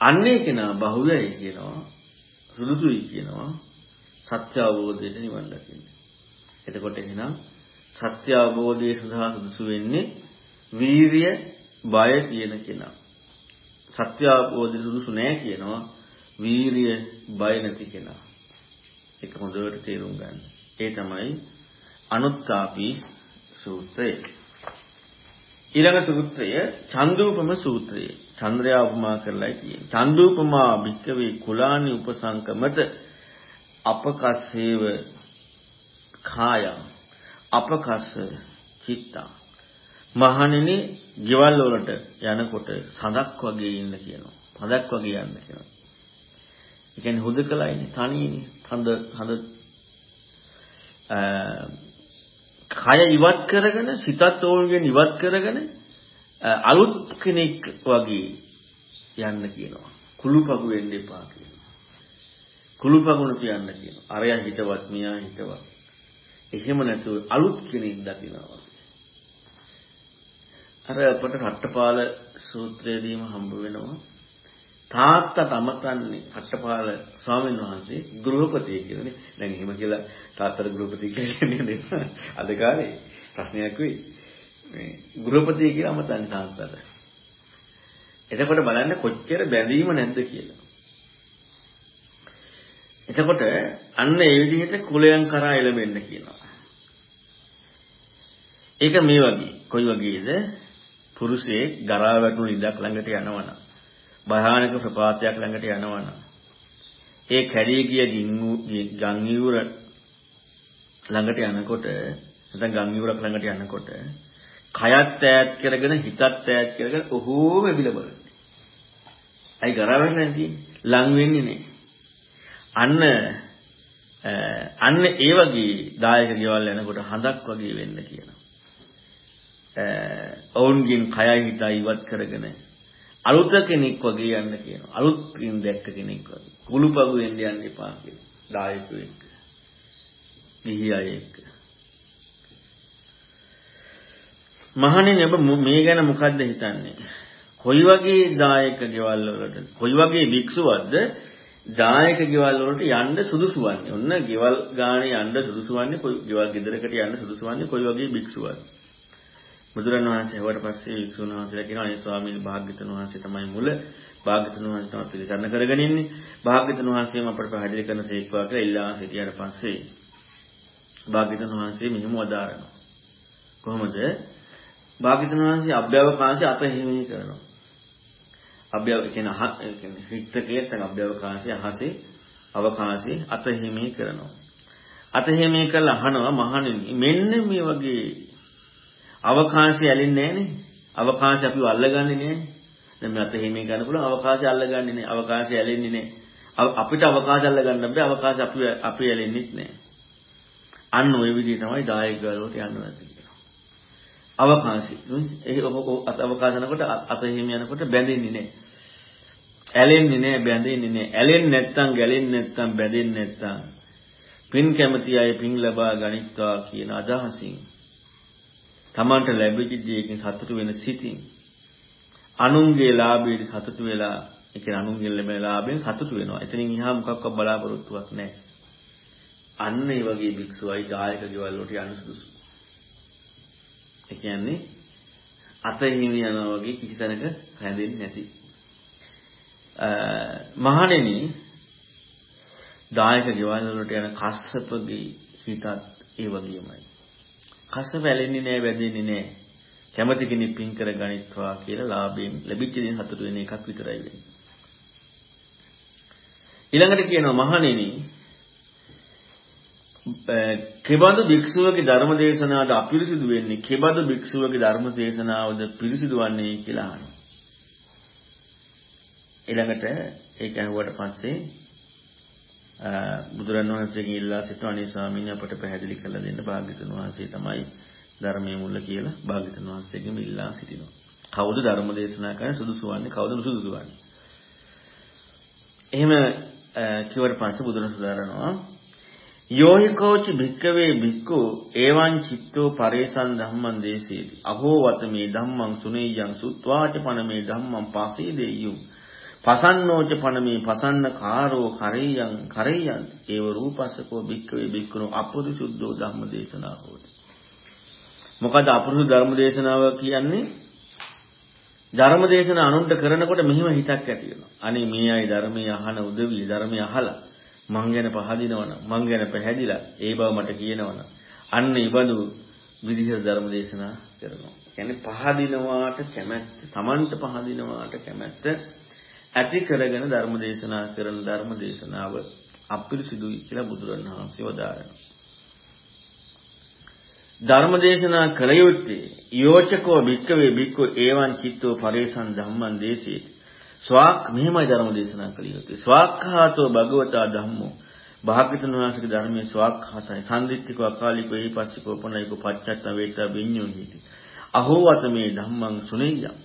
අන්නේ කෙනා බහුවයි කියනවා සුදුසුයි කියනවා සත්‍ය අවබෝධයට නිවන් දකින්න. එතකොට එහෙනම් සත්‍ය අවබෝධය සඳහා සුදුසු වෙන්නේ වීරිය බය කියන කෙනා. සත්‍ය අවබෝධය සුදුසු නෑ කියනවා වීරිය බය නැති කෙනා. ඒක හොඳට තේරුම් ගන්න. ඒ තමයි අනුත්ථාපි සූත්‍රය. ඊළඟ සූත්‍රය චන්දූපම සූත්‍රය. චන්ද්‍රයා උපමා කරලා කියන්නේ. චන්දූපමා භික්කවේ කුලානි උපසංකමත අපකස්සේව කාය අපකස්ස චිත්තා මහණෙනි ගෙවල් වලට යනකොට සඳක් වගේ ඉන්න කියනවා. හදක් වගේ යන්න කියනවා. ඒ කියන්නේ හුදකලයිනේ තනියනේ. හඳ හඳ කය ඉවත් කරගෙන සිතත් ඕන්ගෙන් ඉවත් කරගෙන අලුත් කෙනෙක් වගේ යන්න කියනවා. කුළුපගු වෙන්න එපා කියනවා. කුළුපගුණ කියන්න කියනවා. අරයා හිතවත් මියා හිතවත්. එහෙම නැතුව අලුත් කෙනෙක් දකිනවා. අර අපට රට්ටපාල සූත්‍රයේදීම හම්බ වෙනවා. තාත්තා තමතන්නේ අට්ටපාල ස්වාමීන් වහන්සේ ගෘහපති කියලානේ. දැන් එහෙම කියලා තාත්තට ගෘහපති කියන්නේ නේද? අද කාලේ ප්‍රශ්නයක් වෙයි. මේ ගෘහපති කියලා අමතන්නේ තාත්තට. එතකොට බලන්න කොච්චර බැඳීම නැද්ද කියලා. එතකොට අන්න ඒ විදිහට කුලයන් කරා එළඹෙන්න කියනවා. ඒක මේ වගේ. කොයි වගේද? පුරුෂයෙක් ගරා වැටුණු ඉඳක් ළඟට යනවනම් භයානක ප්‍රපාතයක් ළඟට යනවනම් ඒ කැඩී ගිය ගම් ඉවුර ළඟට යනකොට නැත්නම් ගම් ඉවුරක් ළඟට යනකොට කයත් ඈත් කරගෙන හිතත් ඈත් කරගෙන ඔහොම එබිල බලන්නේ. අයි ගරාවෙන්නේ නැති ලං වෙන්නේ නැහැ. අන්න අන්න ඒ වගේ දායක ගෙවල් යනකොට හඳක් වගේ වෙන්න කියනවා. ඔවුන්ගෙන් කයයි හිතයි ඉවත් කරගෙන අලුත කෙනෙක් වගේ යන්න කියනවා. අලුත් පින් දැක්ක කෙනෙක් වගේ. කුළුපගු වෙන්න යන්න එපා කියනවා. දායකයෝ එක්ක. ගිහි අය එක්ක. මහණෙනි ඔබ මේ ගැන මොකද්ද හිතන්නේ? කොයි වගේ දායක ගෙවල් වලට කොයි වගේ භික්ෂුවක්ද දායක ගෙවල් වලට යන්න සුදුසු වන්නේ? ඔන්න ගෙවල් ගානේ යන්න සුදුසු වන්නේ කොයි ගෙවල් ගෙදරකට යන්න සුදුසු වන්නේ කොයි වගේ භික්ෂුවක්ද? බුදුරන් වහන්සේ හොවට පස්සේ වික්ෂුන් වහන්සේලා කියනවා අනේ ස්වාමීන් භාග්‍යතුන් වහන්සේ තමයි මුල. භාග්‍යතුන් වහන්සේ තමයි පිළිසරණ කරගෙන ඉන්නේ. භාග්‍යතුන් වහන්සේම අපට පැහැදිලි කරන සේක්වා කියලා ඉල්ලා සිටියට පස්සේ භාග්‍යතුන් වහන්සේ මෙහිම වදාරනවා. කොහොමද? භාග්‍යතුන් වහන්සේ අභ්‍යවකාශය අප හිමි කරනවා. අභ්‍යව කියන අහ කියන්නේ හිතකේ තන අභ්‍යවකාශය අහසේ අවකාශයේ අත හිමි කරනවා. අත හිමි කරලා අහනවා මහණෙනි. මෙන්න මේ වගේ අවකාශය ඇලෙන්නේ නැහනේ. අවකාශය අපිව අල්ලගන්නේ නැහනේ. දැන් මට එහෙම ගන්න පුළුවන් අවකාශය අල්ලගන්නේ නැහැ. අවකාශය ඇලෙන්නේ නැහැ. අපිට අවකාශය අල්ලගන්න බෑ. අවකාශය අපි අපි ඇලෙන්නෙත් නැහැ. අන්න ওই විදිහ තමයි දායක වලට යන්න වෙන්නේ. අවකාශය. ඒ අවකාශනකොට අත එහෙම යනකොට බැඳෙන්නේ නැහැ. ඇලෙන්නේ නැහැ බැඳෙන්නේ නැහැ ඇලෙන්නේ නැත්නම් ගැලෙන්නේ නැත්නම් බැඳෙන්නේ නැත්නම් පින් කැමති අය පින් ලබා ගනිත්වා කියන අදහසින් තමන්ට ලැබිච්ච දේකින් සතුටු වෙන සිතින් අනුන්ගේ ලාභයට සතුටු වෙලා ඒ කියන්නේ අනුන්ගේ ලැබෙන ලාභයෙන් සතුටු වෙනවා. එතනින් එහා මොකක්වත් බලාපොරොත්තුවක් නැහැ. අන්න ඒ වගේ භික්ෂුවයි දායක ගෙවල් වලට යන්න සුදුසු. ඒ කියන්නේ අතින් යනවා වගේ කිසි තැනක හැදෙන්නේ නැති. මහණෙනි දායක ගෙවල් වලට යන කස්සපගේ හිතත් ඒ වගේමයි. කස වැලෙන්නේ නැහැ වැදෙන්නේ නැහැ. කැමති කෙනෙක් පින් කර ගනිත්වා කියලා ලාභයෙන් ලැබිච්ච දේ සතුටු වෙන එකක් විතරයි වෙන්නේ. ඊළඟට කියනවා මහණෙනි කෙබඳු භික්ෂුවගේ ධර්ම දේශනාවට අපිරිසිදු වෙන්නේ කෙබඳු භික්ෂුවගේ ධර්ම දේශනාවද පිරිසිදු වන්නේ කියලා අහනවා. ඊළඟට ඒක අහුවට පස්සේ බුදුරන් වහන්සේගෙන් ඉල්ලා සිටින අනේ ස්වාමීන් අපට පැහැදිලි කරලා දෙන්න භාග්‍යතුන් වහන්සේ තමයි ධර්මයේ මුල කියලා භාග්‍යතුන් වහන්සේගෙන් ඉල්ලා සිටිනවා. කවුද ධර්ම දේශනා කරන්නේ සුදුසු වන්නේ කවුද නුසුදුසු වන්නේ? එහෙම කිව්වට පස්සේ බුදුරජාණන් සදාරනවා යෝහිකෝච භික්කවේ භික්ඛු එවං චිත්තෝ පරේසං ධම්මං දේසේති අහෝ වත මේ ධම්මං සුනේයං සුත්වාච පන මේ ධම්මං පාසීදෙය්‍යුම් පසන්නෝච පන මේ පසන්න කාරෝ කරේයං කරේයං. ඒව රූපස්සකෝ භික්කවේ භික්ඛුනෝ අපරිසුද්ධෝ ධම්ම දේශනා හෝති. මොකද අපරිසුද්ධ ධර්ම දේශනාව කියන්නේ ධර්ම දේශනා අනුන්ට කරනකොට මෙහිම හිතක් ඇති වෙනවා. අනේ මේ අය ධර්මයේ අහන උදවිය ධර්මයේ අහලා මං ගැන පහදිනවනම් මං ගැන පැහැදිලා ඒ බව මට කියනවනම් අන්න ඊබඳු විදිහට ධර්ම දේශනා කරනවා. කියන්නේ පහදිනවාට කැමැත්ත, Tamanට පහදිනවාට කැමැත්ත ඇති කරගෙන ධර්ම දේශනා කරන ධර්ම දේශනාව අපිරිසිදුයි කියලා බුදුරණවහන්සේ වදාරනවා. ධර්ම දේශනා කළ යුත්තේ යෝචකෝ භික්කවේ භික්ඛු ඒවං චිත්තෝ පරේසං ධම්මං දේශේති ස්වාක් මෙහෙමයි ධර්ම දේශනා කළ යුත්තේ. ස්වාක්ඛාතෝ භගවතා ධම්මෝ. භාග්‍යතුන් වහන්සේගේ ධර්මයේ ස්වාක්ඛාතයි. සම්දිත්තිකෝ අකාලිකෝ එහිපස්සිකෝ පොණයිකෝ පච්චත්ත වේතා විඤ්ඤෝ හිති. අහෝ වත මේ ධම්මං සුනෙය්‍යම්.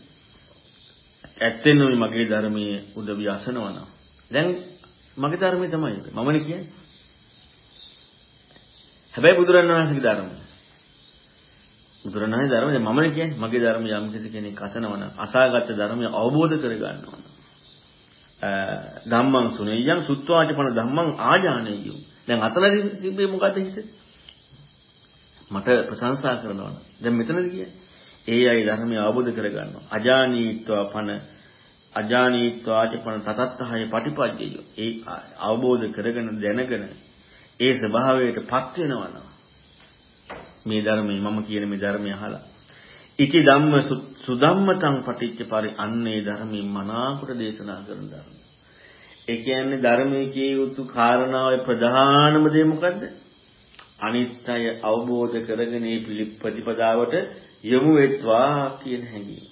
ඇත්තෙන්ම මගේ ධර්මයේ උදවිය අසනවනම්. දැන් මගේ ධර්මයේ තමයි ඒක. මමනේ කියන්නේ. හැබැයි බුදුරණවහන්සේගේ ධර්මය බුදුරණාහි ධර්මය මමනේ කියන්නේ මගේ ධර්මය යම් කිසි කෙනෙක් අසනවනම් අසාගත ධර්මය අවබෝධ කරගන්නවා. ධම්මං සුනෙය්‍යං සුත්වාචපන ධම්මං ආජානෙය්‍යු. දැන් අතනදී තිබ්බේ මොකද්ද හිතේ? මට ප්‍රශංසා කරනවා. දැන් මෙතනදී කියන්නේ ඒ අය ධර්මය අවබෝධ කරගන්නවා. අජානීත්වා පන අජානීත්වාචපන තතත්තහය පටිපජ්ජය. ඒ අවබෝධ කරගෙන දැනගෙන ඒ ස්වභාවයට පත් වෙනවා මේ ධර්මයේ මම කියන මේ ධර්මය අහලා. ඉති ධම්ම සුධම්මතං පටිච්ච පරි අන්නේ ධර්මයේ මනාකොට දේශනා කරන ධර්ම. ඒ කියන්නේ ධර්මයේ කිය යුතු කාරණාවේ ප්‍රධානම දේ මොකද්ද? අනිත්‍ය අවබෝධ කරගෙන මේ ප්‍රතිපදාවට යොමු වෙත්වා කියන හැඟීම.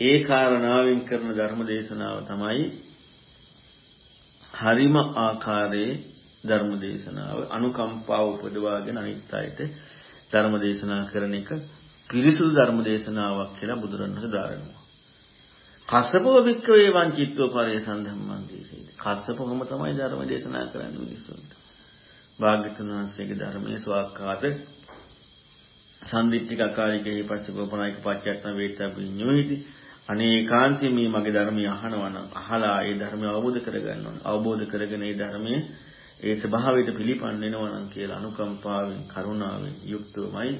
ඒ කාරණාවෙන් කරන ධර්ම දේශනාව තමයි හරිම ආකාරයේ ධර්ම දේශනාව අනුකම්පාව උපදවාගෙන අනිත් අයට ධර්ම දේශනා කරන එක පිරිසුදු ධර්ම දේශනාවක් කියලා බුදුරණවහන්සේ දාරනවා. කස්සපෝ වික්කවේ වංචිත්ව පරේසං ධම්මං දේශේති. කස්සපොම තමයි ධර්ම දේශනා කරන්නේ මිනිස්සුන්ට. භාග්‍යතුන් වහන්සේගේ ධර්මයේ ස්වාක්කාත සම්දිත්තික අකාලිකේ පච්චකෝපනායක පච්චයත්න වේතා විඤ්ඤෝහිති. අනේකාන්තයෙන් මේ මගේ ධර්මය අහනවා නම් අහලා ඒ ධර්මය අවබෝධ කරගන්න ඕන. අවබෝධ කරගෙන ඒ ධර්මයේ ඒ ස්වභාවයට පිළිපන් වෙනවා නම් කියලා අනුකම්පාවෙන් කරුණාවෙන් යුක්තවමයි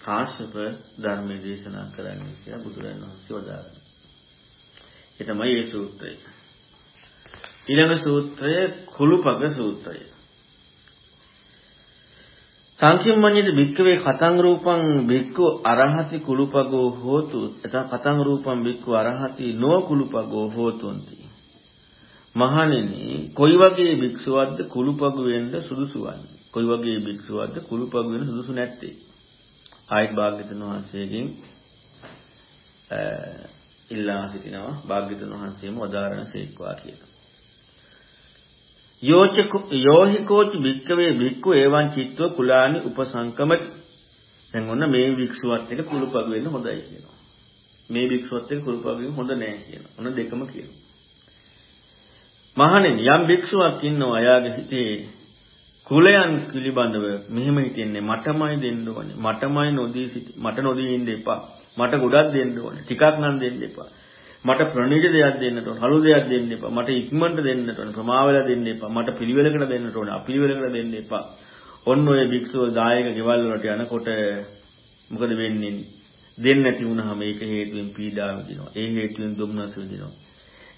කාශ්‍යප ධර්මයේ දේශනා කරන්නේ කියලා බුදුරජාණන් වහන්සේ වදාළා. ඒ තමයි ඒ සූත්‍රය. ඊළඟ සූත්‍රය කුළුපග සූත්‍රය. සංකිම්මඤ්ඤද භික්කවේ කතං රූපං භික්ඛු අරහති කුළුපගෝ හෝතු එත කතං රූපං භික්ඛු අරහති නෝ කුළුපගෝ හෝතුන්ති මහණෙනි කොයි වගේ භික්ෂුවක්ද කුළුපගු වෙන්න සුදුසු වන්නේ? කොයි වගේ භික්ෂුවක්ද කුළුපගු වෙන්න සුදුසු නැත්තේ? ආයත් භාග්‍යතුන් වහන්සේගෙන් ඉල්ලා සිටිනවා භාග්‍යතුන් වහන්සේම වදාරණ සේක්වා කියලා. යෝච යෝහිකෝච භික්කවේ භික්ඛු එවං චිත්තෝ කුලානි උපසංකමති. දැන් ඔන්න මේ භික්ෂුවත් එක්ක කුළුපගු වෙන්න හොඳයි කියනවා. මේ භික්ෂුවත් එක්ක කුළුපගු වෙන්න හොඳ නෑ කියනවා. ඔන්න දෙකම කියනවා. මහණෙනි යම් භික්ෂුවක් ඉන්නවා එයාගේ හිතේ කුලයන් පිළිබඳව මෙහෙම හිතෙන්නේ මටමයි දෙන්න ඕනේ මටමයි නොදී සිටි මට නොදී ඉන්න එපා මට ගොඩක් දෙන්න ඕනේ ටිකක් නම් දෙන්න එපා මට ප්‍රණීත දෙයක් දෙන්නට ඕනේ හලු දෙයක් දෙන්න එපා. මට ඉක්මනට දෙන්නට ඕනේ ප්‍රමාවල දෙන්න එපා. මට පිළිවෙලකට දෙන්නට ඕනේ අපිළිවෙලකට දෙන්න එපා. ඔන්න ඔය භික්ෂුව දායක ගෙවල් වලට යනකොට මොකද වෙන්නේ? දෙන්නේ නැති වුනහම ඒක හේතුවෙන් පීඩා විඳිනවා. ඒ හේතුවෙන් දුම්නස විඳිනවා.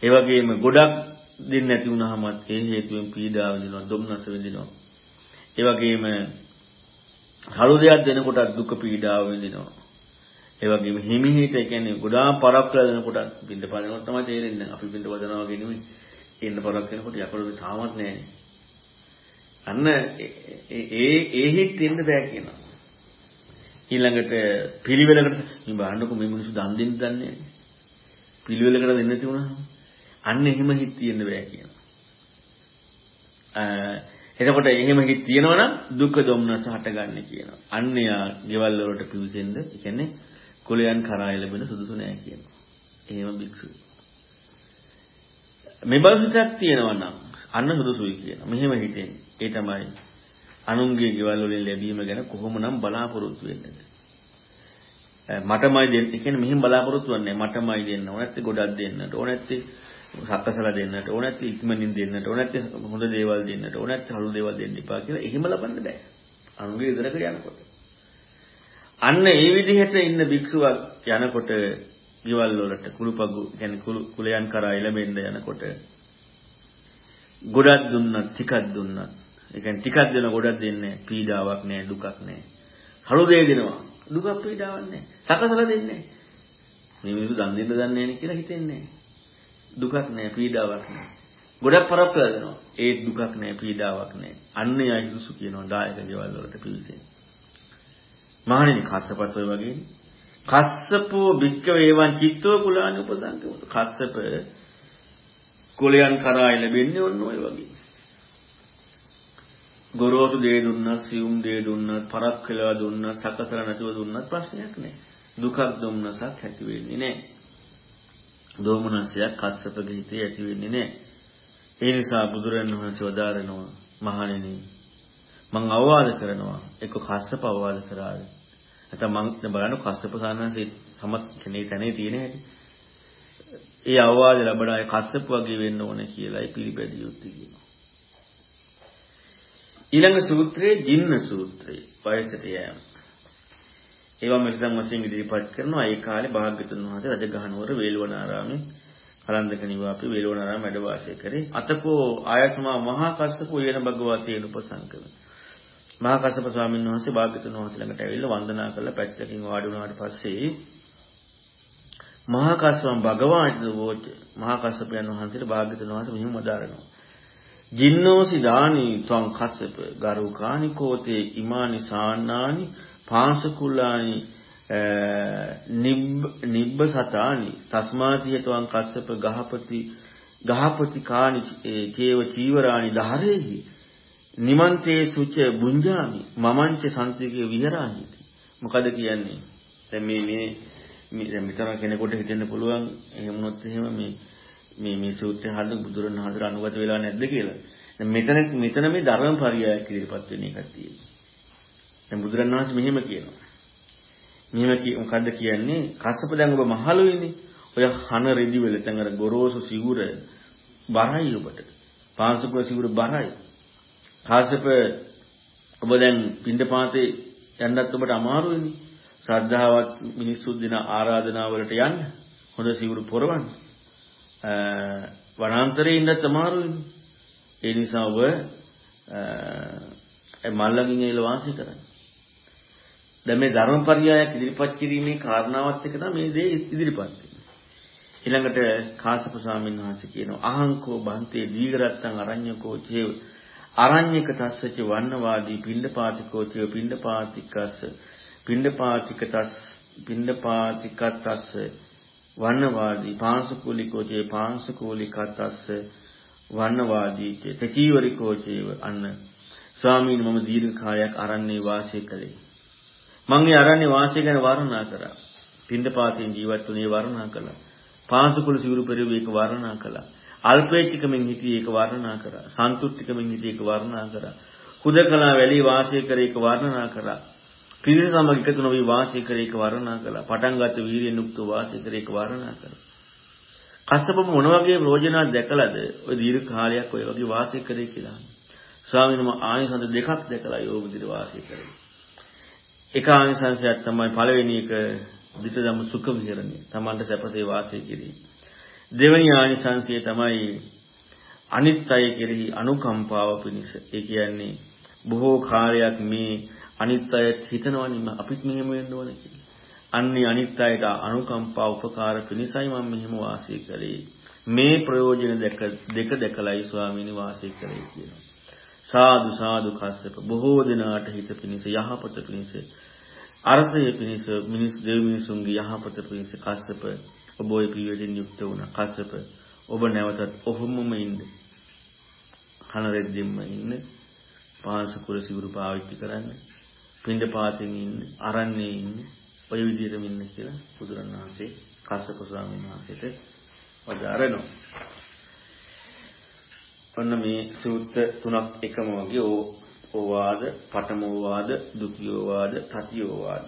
ඒ වගේම ගොඩක් දෙන්නේ නැති වුනහමත් ඒ හේතුවෙන් පීඩාව විඳිනවා, දුම්නස විඳිනවා. ඒ වගේම හලු දෙයක් දෙනකොට දුක පීඩාව විඳිනවා. ඒ වගේම හිමිහිට ඒ කියන්නේ ගොඩාක් පරක් කියලා දෙනකොට බින්ද පානකොට තමයි තේරෙන්නේ. අපි බින්ද වදනවා වගේ නෙමෙයි. ඉන්න පරක් වෙනකොට යකඩ තාමත් නැහැ. අන්න ඒ ඒ හිත් ඉන්න බෑ කියනවා. ඊළඟට පිළිවෙලකට මේ බලන්නකො මේ මිනිස්සු දන් දෙන්න දන්නේ නැහැ. පිළිවෙලකට දෙන්න නැති වුණාම අන්න එහෙම හිත තියෙන්න බෑ කියනවා. එතකොට එහෙම හිත තියෙනවනම් දුක දුම්නස හටගන්නේ කියනවා. අන්න යා ගෙවල් වලට පිවිසෙන්න, ඒ කියන්නේ කුලයන් කරා එළඹෙන සුදුසු නෑ කියනවා. එහෙම භික්ෂු. මේ බලසිතක් තියෙනවා නම් අන්න සුදුසුයි කියනවා. මෙහෙම හිතෙන්නේ. ඒ තමයි අනුන්ගේ ගෙවල් වලින් ලැබීම ගැන කොහොමනම් බලාපොරොත්තු වෙන්නද? මටමයි දෙන්න. ඒ කියන්නේ මෙහෙම බලාපොරොත්තු වෙන්නේ මටමයි දෙන්න. ඕන නැත්te ගොඩක් දෙන්නට. ඕන නැත්te සක්කසලා දෙන්නට. ඕන නැත්te ඉක්මනින් දෙන්නට. ඕන නැත්te හොඳ දේවල් දෙන්නට. ඕන නැත්te හලු දේවල් දෙන්න එපා කියලා එහෙම ලබන්න බෑ. අනුන්ගේ ඉදරකට යනකොට. අන්න ඒ විදිහට ඉන්න භික්ෂුවක් යනකොට ගෙවල් වලට කුළුපගු කියන්නේ කුලයන් කරා එළඹෙන්න යනකොට ගොඩක් දුන්නත් ටිකක් දුන්නත් ඒ කියන්නේ ටිකක් දෙන ගොඩක් දෙන්නේ පීඩාවක් නෑ දුකක් නෑ. හලු දෙය දෙනවා. දුකක් පීඩාවක් නෑ. සකසලා දෙන්නේ මේ මිනිස්සු දන් දෙන්න දන්නේ නැහැ කියලා හිතෙන්නේ දුකක් නෑ පීඩාවක් නෑ. ගොඩක් පරප්පල දෙනවා. ඒ දුකක් නෑ පීඩාවක් නෑ. අන්න යයි සුසු කියනවා දායක ගෙවල් වලට පිවිසෙන්නේ. මහණෙනි කස්සපත් ඔය වගේ. කස්සපෝ භික්ක වේවන් චිත්තෝ කුලානි උපසංකමතු කස්සප කුලයන් කරා ලැබෙන්නේ ඔන්න ඔය වගේ. ගොරෝසු දේ දුන්නත් සියුම් දේ දුන්නත් පරක් කළා දුන්නත් සකසලා නැතුව දුන්නත් ප්‍රශ්නයක් නෑ. දුකක් දුම්නසක් ඇති වෙන්නේ නෑ. දෝමනසයක් කස්සපගේ හිතේ ඇති වෙන්නේ නෑ. ඒ නිසා බුදුරණවහන්සේ වදාරනවා මහණෙනි මං අවවාද කරනවා. එක්ක කස්සප අවවාද කරාද? නැත්නම් මං දැන් බලන්න කස්සප සානන්සේ සමත් කෙනේ තැනේ තියෙන හැටි. ඒ අවවාද ලැබණ අය කස්සප වගේ වෙන්න ඕනේ කියලායි පිළිපැදිය යුත්තේ කියනවා. ඊළඟ සූත්‍රයේ ජින්න සූත්‍රය වයසට යෑම. ඒවා මෙතන වශයෙන් ඉදිරිපත් කරනවා. ඒ කාලේ භාග්‍යතුන් වහන්සේ රජගහනුවර වේළුවනාරාමේ කලන්දක නිවාපි වේළුවනාරාම වැඩ වාසය කරේ. අතකෝ ආයසමා මහා කස්සප උයන භගවතී උපසංකම මහා කස්සප ස්වාමීන් වහන්සේ භාග්‍යතුන් වහන්සේ ළඟට ඇවිල්ලා වන්දනා කරලා පැත්තකින් වාඩි වුණාට පස්සේ මහා කස්සපම් භගවාන් වෝච මහා කස්සපයන් වහන්සේට භාග්‍යතුන් වහන්සේ මෙහිම වදාරනවා ජින්නෝසි දානි ත්වං කස්සප ගරුකානි කෝතේ ඉමානි සාන්නානි පාංශකුලානි නිබ්බ සතානි තස්මාතිය ත්වං කස්සප ගහපති ගහපති කානි කේව චීවරානි ධාරේහි නිමන්තේ සුච බුඤ්ජාමි. මමංච සන්තිකේ විහරාහි මොකද කියන්නේ? දැන් මේ මේ දැන් මෙතන කෙනෙකුට හිතෙන්න පුළුවන් එහෙම වුණොත් එහෙම මේ මේ මේ සූත්‍රය හද බුදුරණවහන්සේ අනුගත වෙලා නැද්ද කියලා. දැන් මෙතන මෙතන මේ ධර්ම පරියායක් ඉදිරිපත් වෙන එකක් තියෙනවා. දැන් බුදුරණවහන්සේ මෙහෙම කියනවා. මෙහෙම කිය මොකද්ද කියන්නේ? කස්සප දැන් ඔබ මහලුයිනේ ඔය හන රෙදි වල දැන් අර ගොරෝසු සිවුර බරයි ඔබට. පාංශකව සිවුර බරයි. කාශ්‍යප ඔබ දැන් පින්ඩපාතේ යන්නත් ඔබට අමාරුයිනේ. ශ්‍රද්ධාවත් මිනිස්සු දෙන ආරාධනාවලට යන්න. හොඳ සිවුරු පොරවන්න. වනාන්තරේ ඉන්නත් අමාරුයිනේ. ඒ නිසා ඔබ මල්ලකින් ඇවිල්ලා වාසය කරන්න. දැන් මේ ධර්මපරියායක් ඉදිරිපත් කිරීමේ කාරණාවත් එක තමයි මේ දේ ඉදිරිපත් වෙන්නේ. ඊළඟට කාශ්‍යප ස්වාමීන් වහන්සේ කියනවා අහංකෝ බන්තේ දීගරත්තං අරඤ්‍යකෝ චේව අරඤ්‍යක තස්සච වන්නවාදී පිණ්ඩපාතිකෝ චේ පිණ්ඩපාතිකස්ස පිණ්ඩපාතිකතස් පිණ්ඩපාතිකතස්ස වන්නවාදී පාංශකූලිකෝ චේ පාංශකූලිකතස්ස වන්නවාදී චේ තචීවරිකෝ චේව අන්න. ස්වාමීන් මම දීර්ඝ කාලයක් අරන්නේ වාසය කළේ. මම මේ අරන්නේ වාසය ගැන වර්ණනා කරා. පිණ්ඩපාතෙන් ජීවත් වුණේ වර්ණනා කළා. පාංශකුල සිවුරු පෙරවීම ඒක වර්ණනා කළා. අල්පේච්චකමින් හිටියේ ඒක වර්ණනා කරා. සන්තුෂ්ටිකමින් හිටියේ ඒක වර්ණනා කරා. හුදකලා වැලි වාසය කරේ ඒක වර්ණනා කරා. පිරිස සමග එකතු නොවි වාසය කරේ ඒක වර්ණනා කළා. පටන් ගත්ත වීරියෙන් යුක්ත වාසය කරේ ඒක වර්ණනා කළා. කස්සප මොන වගේ ප්‍රයෝජනක් දැකලාද ඔය දීර්ඝ කාලයක් ඔය වගේ වාසය කරේ කියලා. ස්වාමීන් වහන්සේ ආනිසංස දෙකක් දැකලා යෝග විදිහට වාසය කරේ. එක ආනිසංසයක් තමයි පළවෙනි එක විතදම සුඛ විහරණය. Tamanට සැපසේ වාසය කිරීම. දෙවැනි ආනිසංසය තමයි අනිත් අය කෙරෙහි අනුකම්පාව පිණිස. ඒ කියන්නේ බොහෝ කාලයක් මේ අනිත් අය හිතනවනේ අපිත් මෙහෙම වෙන්න ඕනේ කියලා. අන්නේ අනිත් අයට අනුකම්පා උපකාර පිණිසයි මම මෙහෙම වාසය කළේ. මේ ප්‍රයෝජන දෙක දෙක දැකලායි ස්වාමීනි වාසය කළේ කියනවා. සාදු සාදු කස්සප බොහෝ දිනාට හිත පිණිස යහපත පිණිස අර්ථය පිණිස මිනිස් දෙව් මිනිසුන්ගේ යහපත පිණිස කස්සප ඔබ ওই පිළිවෙලින් යුක්ත වුණා. කස්සප ඔබ නැවතත් ඔහොමම ඉන්න. කන රෙද්දෙම්ම ඉන්න. පාංශකුල සිවුරු පාවිච්චි කරන්නේ. පින්ඩ පාතෙන් ඉන්නේ, අරන්නේ ඉන්නේ, ඔය විදිහටම ඉන්නේ කියලා බුදුරණවහන්සේ කස්සප ස්වාමීන් වහන්සේට වදාරනවා. ඔන්න මේ සූත්‍ර තුනක් එකම වගේ ඕවාද, පඨමෝවාද, දුතියෝවාද, තතියෝවාද.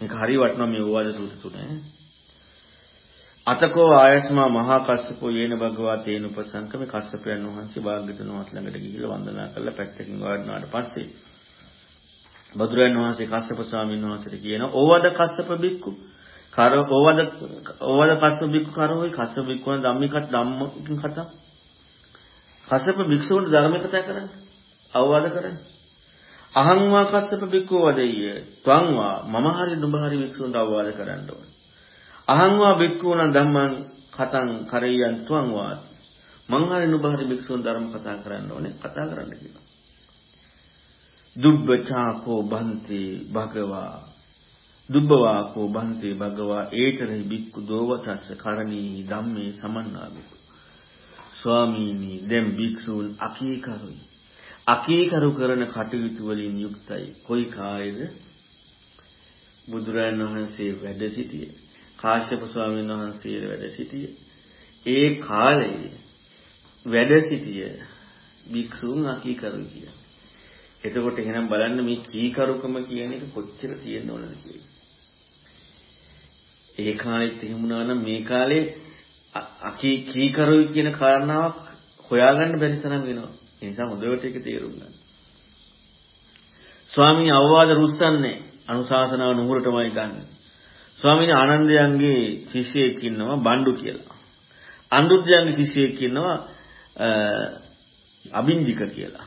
මේක හරි වටනවා මේ ඕවාද සූත්‍ර තුන. අතකෝ ආයස්මා මහා කස්සපෝ යේන භගවා තේන උපසංකම කස්සපයන් වහන්සේ භාග්‍යතුන් වහන්සේ ළඟට ගිහිල්ලා වන්දනා කරලා පැත්තකින් වාඩිනාට පස්සේ බුදුරයන් වහන්සේ කස්සප ස්වාමීන් වහන්සේට කියනවා ඕවද කස්සප බික්කු? කර ඕවද ඕවද කස්සප බික්කු කරෝයි කස්සප බික්කුන ධම්මිකත් ධම්මකින් කතා? කස්සප භික්ෂුන්ට ධර්ම කතා කරන්නේ? අවවාද කරන්නේ? අහං වා කස්සප බික්කු වදෙය්‍ය ත්වං වා මම හරි නුඹ හරි භික්ෂුන්ට අවවාද කරන්න ඕනේ. අහං වා බික්කුණ ධම්මං කතං කරෙයන් ත්වං වාති මං හරි නුඹ හරි භික්ෂුන් ධර්ම කතා කරන්න ඕනේ කතා කරන්න කියනවා. දුබ්බචාකෝ බන්ති භගවා. දුබ්බවාකෝ බන්ති භගවා. ඒතරහි බික්කු දෝවතස්ස කරණී ධම්මේ සමන්නාගතු ස්වාමීනි දැන් භික්ෂූන් අකීකරුයි. අකීකරු කරන කටයුතු වලින් යුක්තයි. කොයි කායේද? බුදුරජාණන් වහන්සේ වැඩ සිටියේ. කාශ්‍යප ස්වාමීන් වහන්සේ වැඩ සිටියේ. ඒ කාලේ වැඩ සිටිය භික්ෂූන් අකීකරු කියලා. එතකොට එහෙනම් බලන්න මේ කීකරුකම කියන එක කොච්චර තියෙන්න ඕනද කියලා. ඒ කාලෙත් එහෙම වුණා නම් මේ කාලේ අකී කීකරුයි කියන කාරණාවක් හොයාගන්න බැරි තරම් වෙනවා. ඒ නිසා හොඳට ඒක තේරුම් ගන්න. ස්වාමීන් අවවාද රුස්සන්නේ අනුශාසනාව නුහුරටමයි ගන්න. ස්වාමීන් ආනන්දයන්ගේ ශිෂ්‍යයෙක් ඉන්නවා බණ්ඩු කියලා. අනුරුද්ධයන්ගේ ශිෂ්‍යයෙක් ඉන්නවා අබින්ජික කියලා.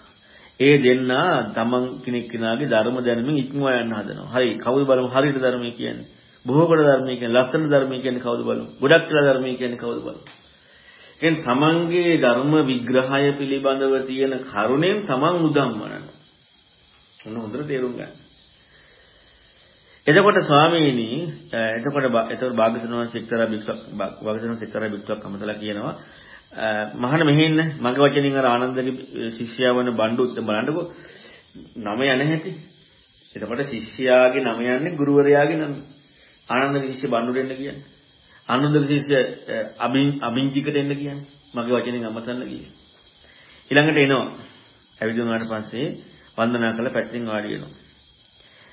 ඒ දෙන්නා තමන් කෙනෙක් කෙනාගේ ධර්ම දැනුමින් ඉක්මවා යන්න හදනවා. හරි කවුද බලමු හරියට ධර්මය කියන්නේ. බොහෝ කොට ධර්මය කියන්නේ ලස්සන ධර්මය කියන්නේ කවුද බලමු. ගොඩක් කියලා ධර්මය කියන්නේ කවුද බලමු. එහෙන් තමන්ගේ ධර්ම විග්‍රහය පිළිබඳව තියෙන කරුණෙන් තමන් උදම්මනන. මොන හොඳට තේරුම් ගන්න. එතකොට ස්වාමීනි එතකොට එතකොට භාග්‍යවතුන් වහන්සේ එක්තරා භික්ෂුවක් භාග්‍යවතුන් වහන්සේ එක්තරා භික්ෂුවක් අමතලා කියනවා මහාන මෙහෙන්න මගේ වචනින් අර ආනන්දගේ ශිෂ්‍යයා වන බණ්ඩුත් බලන්නකෝ නම යන හැටි. එතකොට ශිෂ්‍යයාගේ නම යන්නේ ගුරුවරයාගේ නම. ආනන්දගේ ශිෂ්‍ය බණ්ඩු දෙන්න කියන්නේ. ආනන්දගේ ශිෂ්‍ය අබින් අබින්ජික දෙන්න කියන්නේ. මගේ වචනින් අමතන්න කියේ. ඊළඟට එනවා. ඇවිදුනාට පස්සේ වන්දනා කරලා පැත්තෙන් වාඩි වෙනවා.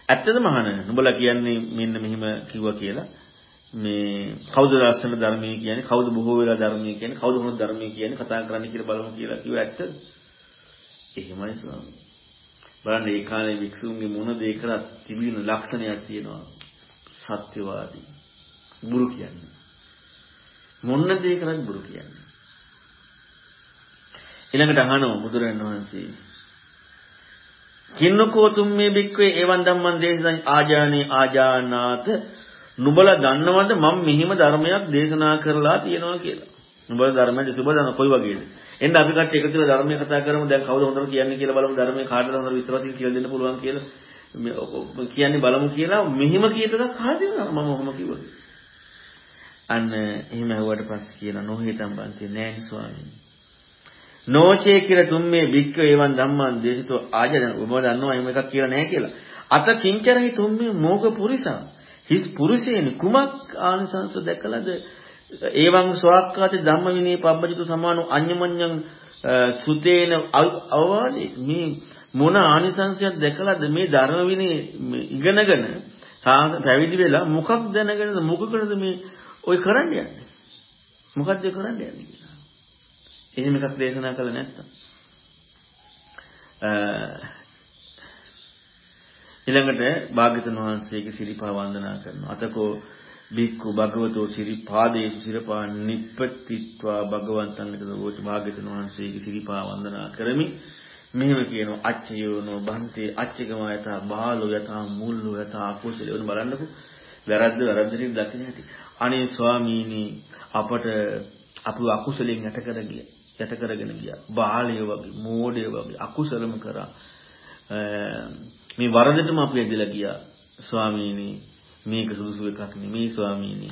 ඇත්තද මහාන? නුඹලා කියන්නේ මෙන්න මෙහිම කිව්වා කියලා. මේ කවුද ලස්සන ධර්මයේ කියන්නේ කවුද බොහෝ වෙලා ධර්මයේ කියන්නේ කවුද මොන ධර්මයේ කියන්නේ කතා කරන්න කියලා බලමු කියලා කිව්ව ඇත්තද? එහෙමයි ස්වාමී. බලන්න ඒ කාලේ වික්ෂුන්ගේ මොන දේ කරත් තිබෙන ලක්ෂණයක් තියෙනවා. සත්‍යවාදී. බුරු කියන්නේ. මොන දේ කරත් බුරු කියන්නේ. ඊළඟට අහනවා බුදුරජාණන් වහන්සේ කින්නකෝ තුම්මේ බික්වේ එවන් ධම්මං දේශසං ආජානේ ආජානාත නුඹලා දන්නවද මම මෙහිම ධර්මයක් දේශනා කරලා තියෙනවා කියලා. නුඹලා ධර්මයේ සුබ දන්න කොයි වගේද? එන්න අපි කට්ටිය එකතු වෙලා ධර්මයේ කතා කරමු. දැන් කවුද හොඳට කියන්නේ කියලා බලමු ධර්මයේ කාටද හොඳට විශ්වාසයෙන් කියලා දෙන්න පුළුවන් කියලා. කියන්නේ බලමු කියලා මෙහිම කීයටද කාටද මම ඔහොම කිව්වා. අන්න එහෙම ඇහුවට පස්සේ කියන නොහිතම් බන්ති නෑනි ස්වාමීනි. නෝචේ කියලා තුම්මේ වික්ක ඒවන් ධම්මං දේශිතෝ ආජන ඔබ දන්නවා එහෙම එකක් කියලා නෑ කියලා. අත කිංචරහි තුම්මේ මෝග පුරිසා හිස් පුරුෂයනි කුමක් ආනිසංස දැකලාද ඒවං ස්වාක්කාත ධම්ම විනී පබ්බජිතු සමානෝ අඤ්ඤමඤ්ඤං සුතේන අවවාදී මේ මොන ආනිසංසයක් දැකලාද මේ ධර්ම විනී ඉගෙනගෙන පැවිදි වෙලා මොකක් දැනගෙනද මොකකටද මේ ඔය කරන්න යන්නේ මොකද්ද කරන්න යන්නේ කියලා එහෙම එකක් දේශනා කළා නැත්තම් ඊළඟට භාග්‍යතුන් වහන්සේගේ සිරිපා වන්දනා කරනවා. අතකෝ බික්කු භගවතෝ සිරිපාදේසු සිරපා නිප්පතිත්වා භගවන්තං ලකදෝච භාග්‍යතුන් වහන්සේගේ සිරිපා වන්දනා කරමි. මෙහෙම කියනවා අච්චයෝනෝ බන්තේ අච්චකම යත බාලෝ යත මුල්ලෝ යත අකුසලේ උන් බලන්නකෝ. වැරද්ද වැරද්දකින් දකින්න ඇති. අනේ ස්වාමීනි අපට අපි අකුසලෙන් යට කර ගියා. යට කරගෙන ගියා. බාලය වගේ, මෝඩය වගේ අකුසලම කරා. මේ වරදටම අපි ඇදලා ගියා ස්වාමීනි මේක සුදුසු එකක් නෙමෙයි ස්වාමීනි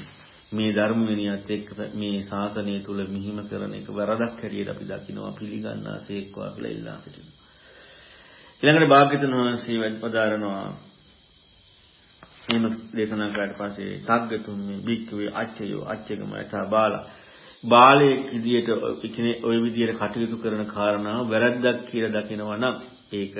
මේ ධර්ම විනයත් එක්ක මේ ශාසනය තුල මිහිම කරන එක වරදක් හැටියට අපි දකිනවා පිළිගන්නාසේක්වා කියලා ඉල්ලා සිටිනවා. ඊළඟට භාග්‍යතුන් වහන්සේ වැඩපදාරනවා එහෙම දේශනා කරාට පස්සේ තග්ගතුන් මේ බික්කවේ අච්චයෝ අච්චගමතා බාලා බාලයෙක් විදියට ඉතිනේ ওই විදියට කටයුතු කරන කාරණාව වැරද්දක් කියලා දකිනවා නම් ඒක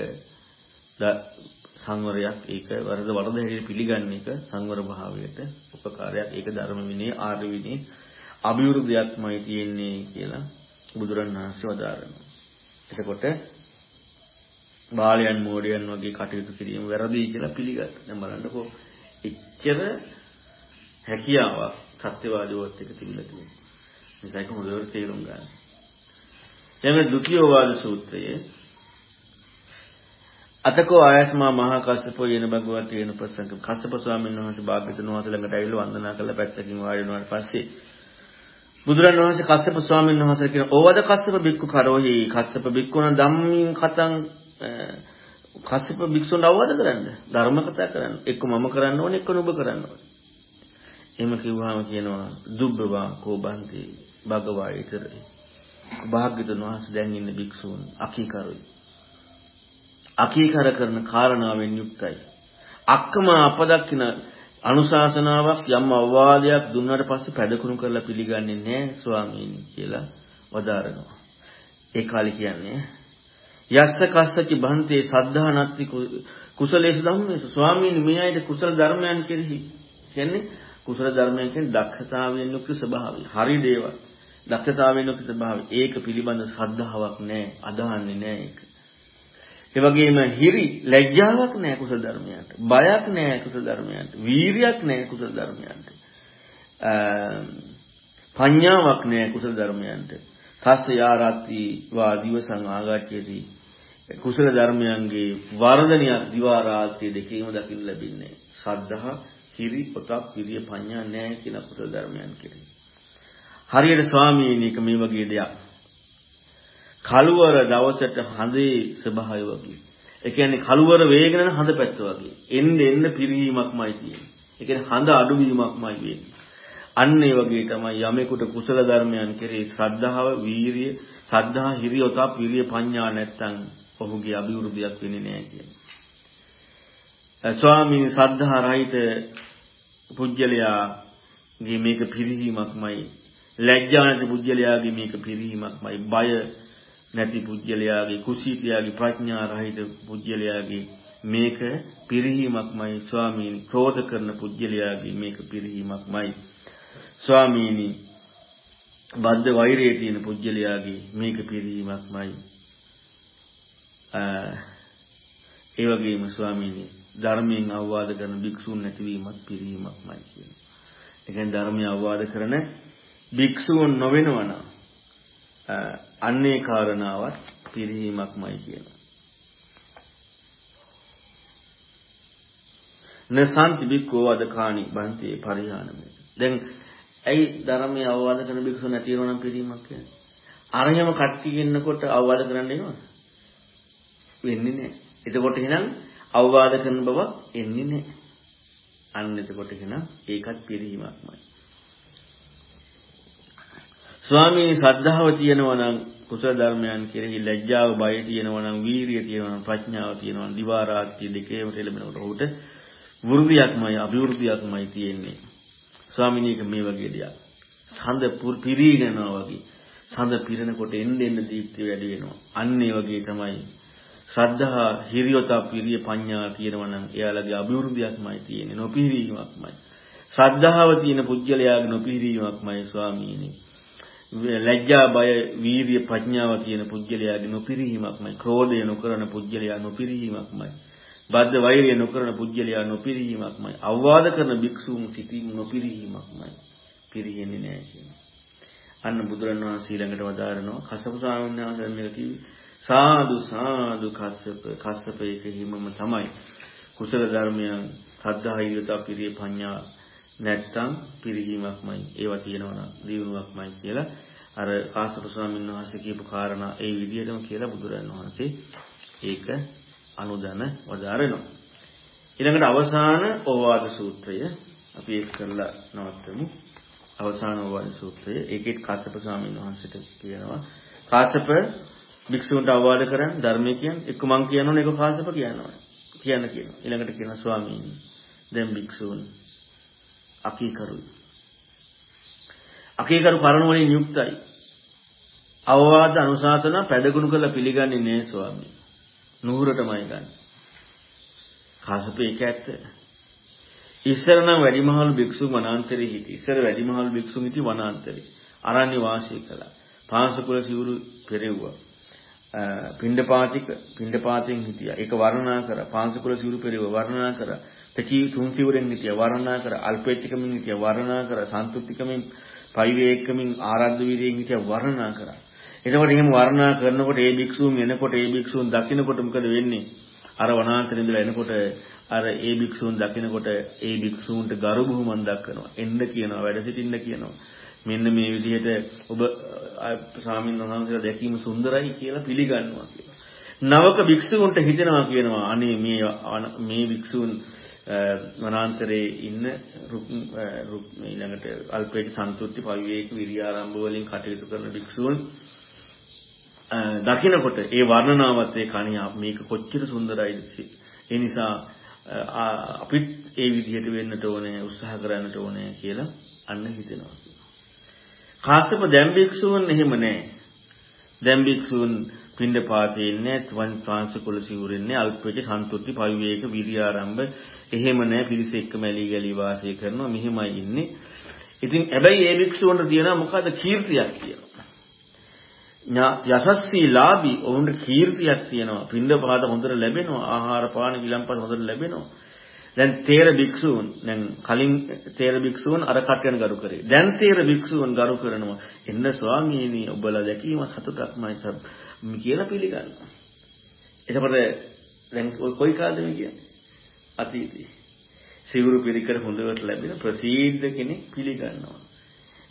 සංවරයක් ඒක වරද වරද හැටියට පිළිගන්න එක සංවර භාවයට උපකාරයක් ඒක ධර්ම විනය ආර්ය විනය අභිවෘද්ධියක්මයි තියෙන්නේ කියලා බුදුරණවහන්සේ වදාරනවා. එතකොට බාලයන් මෝඩයන් වගේ කටයුතු කිරීම වැරදි කියලා පිළිගත්තා. දැන් බලන්නකෝ එච්චර හැකියාවක් සත්‍යවාදීවත් එක තිබිලා තියෙනවා. නිසා ඒක හොඳට තේරුම් ගන්න. දැන් ဒုတိ ය වාද සූත්‍රයේ අතකෝ ආයස්මා මහා කස්සපෝ යන භගවත් කියන ප්‍රසංග කස්සප ස්වාමීන් වහන්සේ භාග්‍යවතුන් වහන්සේ ළඟට ඇවිල්ලා වන්දනා කරලා පැත්තකින් වාඩි වුණාට පස්සේ බුදුරන් වහන්සේ කස්සප ස්වාමීන් වහන්සේ කියන ඕවද කස්සප බික්කු කරෝහි කස්සප බික්කුණ ධම්මින් කතං කස්සප භික්ෂුන් අවවාද කරන්න. ධර්ම කතා කරන්න. එක්ක මම කරන්න ඕනේ එක්ක නුඹ කරන්න ඕනේ. එහෙම කිව්වහම කියනවා දුබ්බවා කෝබන්ති භගවා ඊතරේ භාග්‍යවතුන් වහන්සේ දැන් ඉන්න භික්ෂූන් අකීකරුයි. අකීකර කරන කාරණාවෙන් යුක්තයි. අක්කම අපදක්කින අනුශාසනාවක් යම් අවවාදයක් දුන්නාට පස්සේ පැදකුණු කරලා පිළිගන්නේ නැහැ ස්වාමීනි කියලා වදාරනවා. ඒ කාලේ කියන්නේ යස්ස කස්සච බන්තේ සද්ධානත්ති කුසලේසු ධම්මේසු ස්වාමීනි මේ අයට කුසල ධර්මයන් කෙරෙහි කියන්නේ කුසල ධර්මයන් කියන්නේ දක්ෂතාවයෙන් යුක්ත ස්වභාවය. හරි දේවල්. දක්ෂතාවයෙන් යුක්ත ස්වභාවය. ඒක පිළිබඳ ශ්‍රද්ධාවක් නැහැ. අදහන්නේ නැහැ ඒක. ඒ වගේම හිරි ලැජ්ජාවක් නැහැ කුසල ධර්මයන්ට. බයක් නැහැ කුසල ධර්මයන්ට. වීරියක් නැහැ කුසල ධර්මයන්ට. පඤ්ඤාවක් නැහැ කුසල ධර්මයන්ට. තස්ස යාරත්ති වා දිවසං ආගච්ඡති. කුසල ධර්මයන්ගේ වර්ධනයක් දිවා රාත්‍රී දෙකේම දකින්න ලැබින්නේ. සද්ධා, හිරි, පොතක්, විරිය, පඤ්ඤා නැහැ කියන කුසල ධර්මයන් කෙරේ. හරියට ස්වාමීනික මේ වගේ දෙයක් කළුවර දවසට හඳේ ස්වභාවය වගේ. ඒ කියන්නේ කළුවර වේගන හඳ පැත්ත වගේ. එන්න එන්න පිරීමක්මයි තියෙන්නේ. ඒ කියන්නේ හඳ අඩුවීමක්මයි වෙන්නේ. අන්න ඒ වගේ තමයි යමෙකුට කුසල ධර්මයන් කෙරෙහි ශ්‍රද්ධාව, වීරිය, සද්ධා, හිරියොතප්, විරිය, පඤ්ඤා නැත්තම් ඔහුගේ අභිවෘද්ධියක් වෙන්නේ නැහැ කියන්නේ. ස්වාමීන් සද්ධා රහිත පුජ්‍යලයාගේ මේක පිරිහීමක්මයි ලැජ්ජා නැති පුජ්‍යලයාගේ මේක පිරිහීමක්මයි බය නැති පුජ්‍යලයාගේ කුසීතයාගේ ප්‍රඥා රහිත පුජ්‍යලයාගේ මේක පිරිහීමක්මයි ස්වාමීනි ක්‍රෝධ කරන පුජ්‍යලයාගේ මේක පිරිහීමක්මයි ස්වාමීනි බද්ධ වෛරයේ තියෙන පුජ්‍යලයාගේ මේක පිරිහීමක්මයි ඒ වගේම ස්වාමීනි ධර්මයෙන් අවවාද කරන භික්ෂුන් නැතිවීමත් පිරිහීමක්මයි කියනවා. ඒ කියන්නේ ධර්මය අවවාද කරන භික්ෂුන් නොවෙනවනම් අන්නේ කාරණාවත් පිරිහීමක්මයි කියනවා. නසන්ති බික්කෝ වදකානි බන්තේ පරිහානමේ. දැන් ඇයි ධර්මයේ අවවාද කරන බික්ෂු නැති වෙනවා නම් පිරිහීමක් කියන්නේ? අරහෙම කට්ටි ගෙන්නකොට අවවාද කරන්න එනවද? වෙන්නේ නැහැ. එතකොට එහෙනම් අවවාද කරන බව එන්නේ නැහැ. අන්න එතකොට එහෙනම් ඒකත් පිරිහීමක්මයි. ස්වාමීනි ශ්‍රද්ධාව තියෙනවා නම් කුසල ධර්මයන් කෙරෙහි ලැජ්ජාව බය තියෙනවා නම් වීරිය තියෙනවා නම් ප්‍රඥාව තියෙනවා නම් දිවා රාත්‍රී දෙකේම තෙලබෙනකොට ඔහුට වෘද්ධියක්මයි අභිවෘද්ධියක්මයි තියෙන්නේ ස්වාමීනික මේ වගේ දෙයක් සඳ පිරීගෙනවා වගේ සඳ පිරෙනකොට එන්න එන්න දීප්තිය වැඩි වෙනවා අන්න ඒ වගේ තමයි ශ්‍රද්ධා හිරියොතා පිරිය පඤ්ඤා තියෙනවා නම් එයාලගේ අභිවෘද්ධියක්මයි තියෙන්නේ නොපිරීමක්මයි ශ්‍රද්ධාව තියෙන පුජ්‍යලයාගේ නොපිරීමක්මයි ස්වාමීනි. ලැජ්ජා බය වීරිය ප්‍රඥාව කියන පුජ්‍යලයාගේ නොපිරීමක්මයි ක්‍රෝධය නොකරන පුජ්‍යලයා නොපිරීමක්මයි බද්ධ වෛරය නොකරන පුජ්‍යලයා නොපිරීමක්මයි අවවාද කරන භික්ෂූන් සිටීම නොපිරීමක්මයි පිරිහෙන්නේ නැහැ කියනවා අන්න බුදුරණවහන්සේ ළඟට වදාරනවා කස්සප ස්වාමීන් වහන්සේ මේක කිව්වේ සාදු සාදු කස්සප කස්සප එක හිමම තමයි. කුසල ධර්මයන් සද්ධා හිරියතා පිරිය පඤ්ඤා නැත්තම් පිරිහීමක්මයි. ඒවා තියෙනවා දියුණුවක්මයි කියලා අර කාශ්‍යප ස්වාමීන් වහන්සේ කියපු කාරණා ඒ විදිහටම කියලා බුදුරජාණන් වහන්සේ ඒක අනුදැන වදාරනවා. ඊළඟට අවසාන ඕවාද සූත්‍රය අපි ඒක කරලා නවත්තමු. අවසාන වන සූත්‍රය. ඒකෙත් කාශ්‍යප ස්වාමීන් වහන්සේට කියනවා. කාශ්‍යප භික්ෂුන්ට අවවාද කරන් ධර්මය කියන්නේ එක්ක මං කියනවනේ ඒක කාශ්‍යප කියනවා. කියන්න කියනවා. ඊළඟට කියනවා ස්වාමීනි දැන් භික්ෂූන් අකීකරුයි. අකීකරු කරුණ වලින් යුක්තයි. අවවාද අනුශාසනා පැදගුණ කරලා පිළිගන්නේ නෑ ස්වාමී. නුහුරටමයි ගන්න. කාශ්‍යප ඒක ඇත්ත. ඉස්සර නම් වැඩිමහල් භික්ෂු වනාන්තරේ හිටි. ඉස්සර වැඩිමහල් භික්ෂුන් හිටි වනාන්තරේ. අරණ්‍ය වාසය කළා. පාංශකුල සිවුරු පෙරෙව්වා. පිණ්ඩපාතික පිණ්ඩපාතෙන් හිටියා. ඒක වර්ණනා කරා. පාංශකුල සිවුරු පෙරෙව්වා වර්ණනා කරා. තකී තුන් සිවුරෙන් හිටියා වර්ණනා කරා. අල්පේච්චකමින් හිටියා වර්ණනා කරා. සන්තුට්ඨිකමින් පයිවේකමින් ආරද්ධ වීර්යයෙන් හිටියා වර්ණනා කරා. එතකොට එහෙම වර්ණනා කරනකොට ඒ භික්ෂූන් එනකොට ඒ භික්ෂූන් දකින්නකොට මොකද වෙන්නේ? අර වනාන්තරේ ඉඳලා එනකොට අර ඒ භික්ෂූන් දකිනකොට ඒ භික්ෂූන්ට ගරු බුහුමන් දක්වනවා. එන්න කියනවා, වැඩ සිටින්න කියනවා. මෙන්න මේ විදිහට ඔබ ස්වාමීන් වහන්සේලා දැකීම සුන්දරයි කියලා පිළිගන්නවා කියලා. නවක භික්ෂුන්ට හිතෙනවා කියනවා අනේ මේ මේ භික්ෂුන් වනාන්තරයේ ඉන්න රුක් ඊළඟට අල්පේට සන්තුෂ්ටි පවිවේක විරියාරම්භ වලින් කටයුතු කරන භික්ෂුන් දකිනකොට ඒ වර්ණනාවත් ඒ කණියා මේක කොච්චර සුන්දරයිද ඒ නිසා අපිත් ඒ විදිහට වෙන්නට ඕනේ උත්සාහ කරන්නට ඕනේ කියලා අන්න හිතෙනවා. කාශ්‍යප දැන් භික්ෂූන් එහෙම නැහැ. දැන් භික්ෂූන් පින්ඩපාතේ ඉන්නේ ත්වන් ත්‍රාංශකුල සිවුරෙන්නේ අල්පේක සන්තුට්ටි පවිවේක විරියාරම්භ එහෙම නැහැ පිරිස එක්කම ඇලි ගලි වාසය කරනවා මෙහෙමයි ඉන්නේ. ඉතින් හැබැයි ඒ භික්ෂූන්ට තියෙනවා මොකද කීර්තියක් කියලා. යසස්සී ලාභී ඔවුන්ට කීර්තියක් තියෙනවා. පින්දපාත හොඳට ලැබෙනවා. ආහාර පාන විලම්පස හොඳට ලැබෙනවා. දැන් තේර භික්ෂූන් දැන් කලින් තේර භික්ෂූන් අර කටයන ගරු කරේ. දැන් තේර භික්ෂූන් ගරු කරනවා. එන්න ස්වාමීනි ඔබලා දැකීම සතුටක්මයි සබ් කියලා පිළිගන්නවා. එතකොට දැන් කොයි කාලෙද මේ කියන්නේ? අතීතේ. සිවුරු පිළිකර හොඳට ලැබෙන ප්‍රසීද්ධ කෙනෙක් පිළිගන්නවා.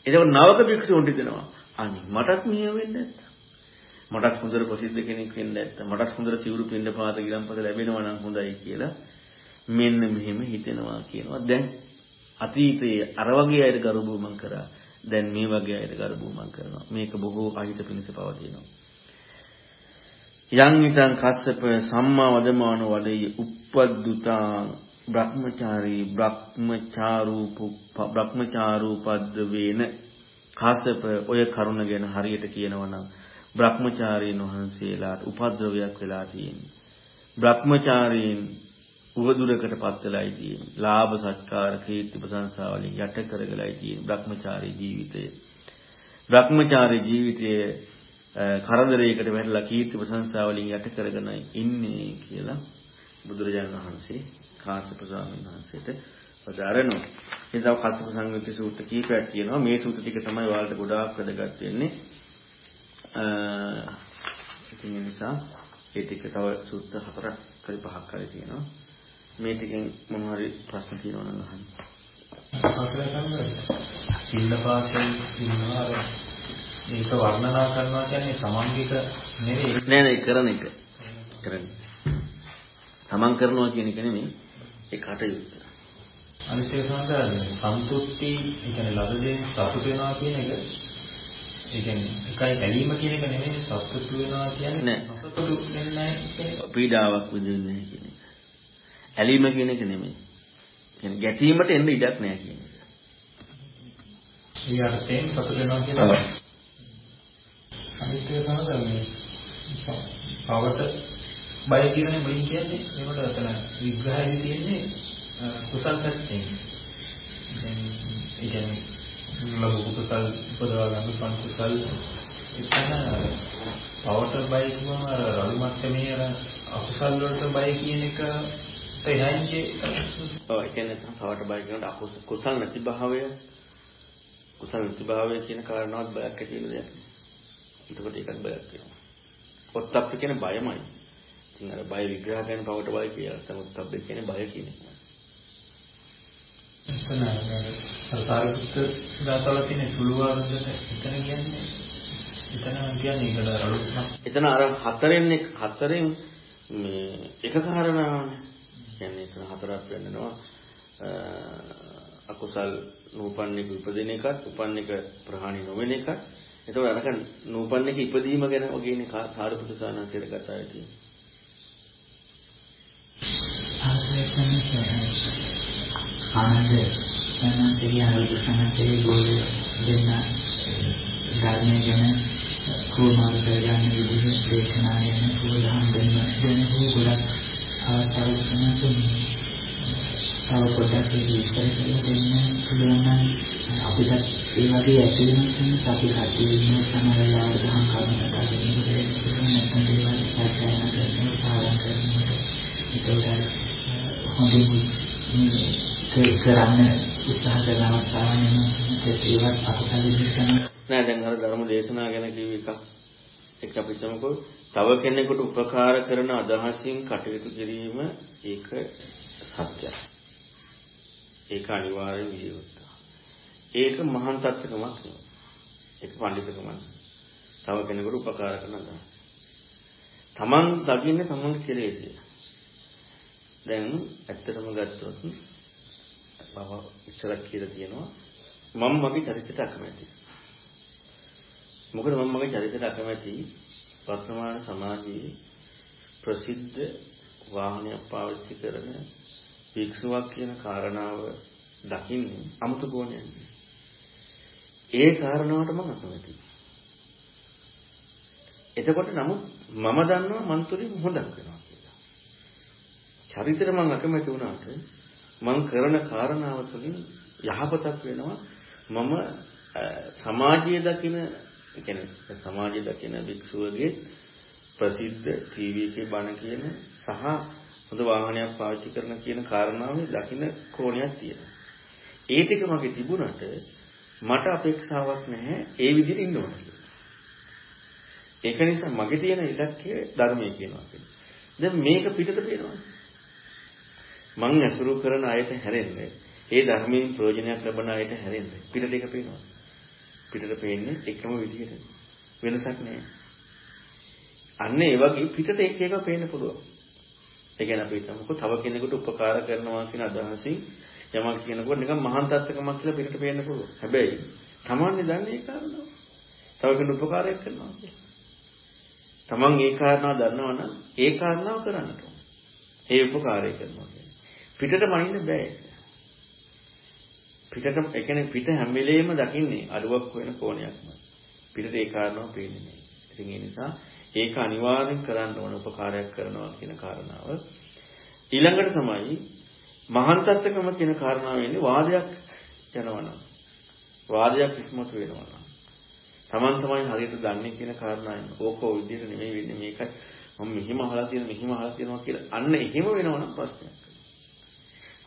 එතකොට නවක භික්ෂූන්ට දෙනවා. අනේ මටත් මෙහෙම වෙන්නේ නැත්නම් මටත් හොඳට ප්‍රසිද්ධ කෙනෙක් වෙන්න නැත්නම් මටත් හොඳට සිවුරු පින්න පාත ගිලම්පස ලැබෙනවා නම් හොඳයි කියලා මෙන්න මෙහෙම හිතෙනවා කියනවා. දැන් අතීතයේ අර වගේ අයට ගරු බුමන් කරා. දැන් මේ වගේ අයට ගරු බුමන් කරනවා. මේක බොහෝ අහිත පිණිස පවතිනවා. යං විතං කස්සප සම්මා වදමාන වදෙය uppadduta බ්‍රහ්මචාරී බ්‍රහ්මචාරූප බ්‍රහ්මචාරූපද්ද වේන කාශ්‍යප ඔය කරුණ ගැන හරියට කියනවා නම් බ්‍රහ්මචාරීන් වහන්සේලාට උපද්‍රවයක් වෙලා තියෙන්නේ. බ්‍රහ්මචාරීන් උවදුරකටපත් වෙලායි තියෙන්නේ. ලාභ සත්කාර කීර්ති ප්‍රශංසා වලින් යට කරගලයි තියෙන්නේ බ්‍රහ්මචාරී ජීවිතය. බ්‍රහ්මචාරී ජීවිතයේ කරදරයකට වැටලා කීර්ති ප්‍රශංසා වලින් යට කරගෙනයි ඉන්නේ කියලා බුදුරජාණන් වහන්සේ කාශ්‍යප ස්වාමීන් වහන්සේට පදාරනවා. ඉතින් තව කස්සප සංයුක්ත සූත්‍ර කීපයක් තියෙනවා. මේ සූත්‍ර ටික තමයි ඔයාලට ගොඩාක් වැදගත් වෙන්නේ. ඉතින් ඒ නිසා ඒ ටික තව සූත්‍ර හතරක් හරි පහක් හරි තියෙනවා. මේ ටිකෙන් මොන හරි ප්‍රශ්න තියෙනවා නම් අහන්න. සිල්ලපාතේ ඉන්නවා මේක වර්ණනා කරනවා කියන්නේ සමන්විත නෙවෙයි. නෑ නෑ කරන එක. කරන්නේ. තමන් කරනවා කියන එක නෙමෙයි ඒ කටයුත්ත. අනිත් සඳහන් සන්තුෂ්ටි කියන්නේ ලද දෙයින් සතුට වෙනවා කියන එක ඒ කියන්නේ එකයි ඇලීම කියන එක නෙමෙයි සතුට වෙනවා කියන්නේ නෑ සතුට වෙන්නේ කියන්නේ පීඩාවක් විඳින්නේ කියන එක. ඇලීම කියන එක නෙමෙයි. කියන්නේ ගැටීමට එන්න ඉඩක් නෑ කියන එක. අර්ථයෙන් සතුට වෙනවා එක. අනිත් එක තමයි පවට බය කියන්නේ මුලින් කියන්නේ ඒකට අතන විග්‍රහයේදී තියෙන්නේ කුසල් පැත්තෙන්. ඒ කියන්නේ ලොකු කුසල් උපදවා ගන්න පන්කුසල් එතන පවට බය අර රළු මට්ටමේ අර අකුසල් වලට බය කියන එක තේහයින්ජේ ඔව් ඒ කියන්නේ පවට බය කියනකොට අකුසල් කුසල් නැති භාවය කුසල් නැති භාවය කියන කාරණාවත් බයක් ඇති වෙන දෙයක්. එතකොට ඒකත් බයක් වෙනවා. ඔත්තප්ප කියන්නේ බයමයි. ඉතින් අර බය විග්‍රහ කරන පවට බය කියලා. සමුත්තප්ප කියන්නේ බය කියන එක. එතන අර සාරිපුත්ත දාතවල තියෙන සුළු වර්ගයට එතන කියන්නේ එතන කියන්නේ ඒකට අලුත්ම එතන අර හතරෙන් හතරෙන් මේ එක කාරණාවනේ. කියන්නේ එතන හතරක් වෙන්නනවා අකුසල් නූපන්න එක උපදින එකත් උපන්න එක ප්‍රහාණය නොවන එකත් එතකොට අරක නූපන්න එක ඉපදීම ගැන වගේනේ සාරිපුත්‍ර සානන්තයට කතා වෙන්නේ. ආනන්ද සානන්තගේ ආරෝප සානන්තගේ ගෝල දෙන්න ධර්මය ගැන කොමාර කරගන්න විදිහ දේශනා ගැන පොදහම් දෙන්න දෙන ගොඩක් අවස්ථාවක් තමයි තව පොඩ්ඩක් විස්තර කරලා දෙන්න පුළුවන් නම් අපිට ඒ වගේ ඇති වෙන කෙනෙක් අපි කටේ ඉන්න සමහරවල් ගහම් කරන කතාවකින් නැත්නම් දේවල් සාකච්ඡා කරන පාරම් කරනකොට ඒකට හොඳින් කරන්න උත්සාහ කරන අවස්ථාවක් ඒවත් අකුසල විශ්සන නෑ දැන් අර ධර්ම දේශනා ගැන කිව්ව එක එක්ක අපි තමකෝ තව කෙනෙකුට උපකාර කරන අදහසින් කටයුතු කිරීම ඒක සත්‍යයි. ඒක අනිවාර්යෙන් විය යුතුයි. ඒක මහාන් තත්ත්වකමක් නෙවෙයි. ඒක පඬිතුකමක්. තව කෙනෙකුට උපකාර කරන අදහස. තමන් දකින්නේ තමන් කෙරෙහිද. දැන් ඇත්තටම ගත්තොත් බව ඉස්සරහ කියලා තියෙනවා මම මගේ චරිතයට අකමැතියි. මොකද මම මගේ චරිතයට අකමැති වර්තමාන සමාජයේ ප්‍රසිද්ධ වාහනයක් පාවිච්චි කරන භික්ෂුවක් කියන කාරණාව දකින්නේ අමුතු කෝණයෙන්. ඒ කාරණාවට මම අකමැතියි. එතකොට නමුත් මම දන්නවා මන් තුලින් හොඳක් වෙනවා කියලා. චරිතෙට මම අකමැති වුණාට මං කරන කාරණාව තුළින් යහපතක් වෙනවා මම සමාජයේ දකින කියන්නේ සමාජයේ දකින භික්ෂුවගේ ප්‍රසිද්ධ ටීවී එකේ බණ කියන සහ හොඳ වාහනයක් පාවිච්චි කරන කියන කාරණාවේ දකින කෝණයක් තියෙනවා. ඒ ටික මගේ තිබුණට මට අපේක්ෂාවක් නැහැ ඒ විදිහට ඉන්න ඕන කියලා. ඒක නිසා මගේ තියෙන ඉලක්කය ධර්මයේ කියනවා කියන්නේ. දැන් මේක පිටත පේනවා. මං ඇසුරු කරන අයට හැරෙන්නේ ඒ ධර්මයෙන් ප්‍රයෝජනයක් ලබන අයට හැරෙන්නේ පිටට එක පේනවා. පිටට පේන්නේ එකම විදිහට. වෙනසක් නැහැ. අන්න ඒ වගේ පිටට එක එක පේන්න පුළුවන්. ඒ කියන්නේ අපි හිතමුකෝ තව කෙනෙකුට උපකාර කරනවා කියන අදහසින් යමක් කියනකොට නිකන් මහාන් තත්ත්වකමක් කියලා පිටට පේන්න පුළුවන්. හැබැයි Tamanne දන්නේ ඒ කාරණාව. තව කෙනෙකුට උපකාරයක් කරනවා කියලා. Taman ඒ කාරණාව දන්නවනම් ඒ කාරණාව කරන්නට ඕන. ඒ උපකාරය කරනවා කියන්නේ. පිටට මනින්න බෑ. පිටට ඒ කියන්නේ පිට හැම වෙලෙම දකින්නේ අඩුවක් වෙන කෝණයක්ම. පිටට ඒ කාරණාව පේන්නේ නෑ. ඉතින් ඒ නිසා ඒක අනිවාර්යෙන් කරන්න ඕන උපකාරයක් කරනවා කියන කාරණාව. ඊළඟට තමයි මහාන් තත්ත්වකම කියන කාරණාව වෙන්නේ වාදයක් යනවනම්. වාදයක් ඉස්මතු වෙනවනම්. Taman තමයි හරියට දන්නේ කියන කාරණාවෙන් ඕකෝ විදිහට නෙමෙයි වෙන්නේ මේකයි මම මෙහිම අහලා තියෙන මෙහිම අහලා තියෙනවා කියලා අන්න එහෙම වෙනවනම් ප්‍රශ්නයක්.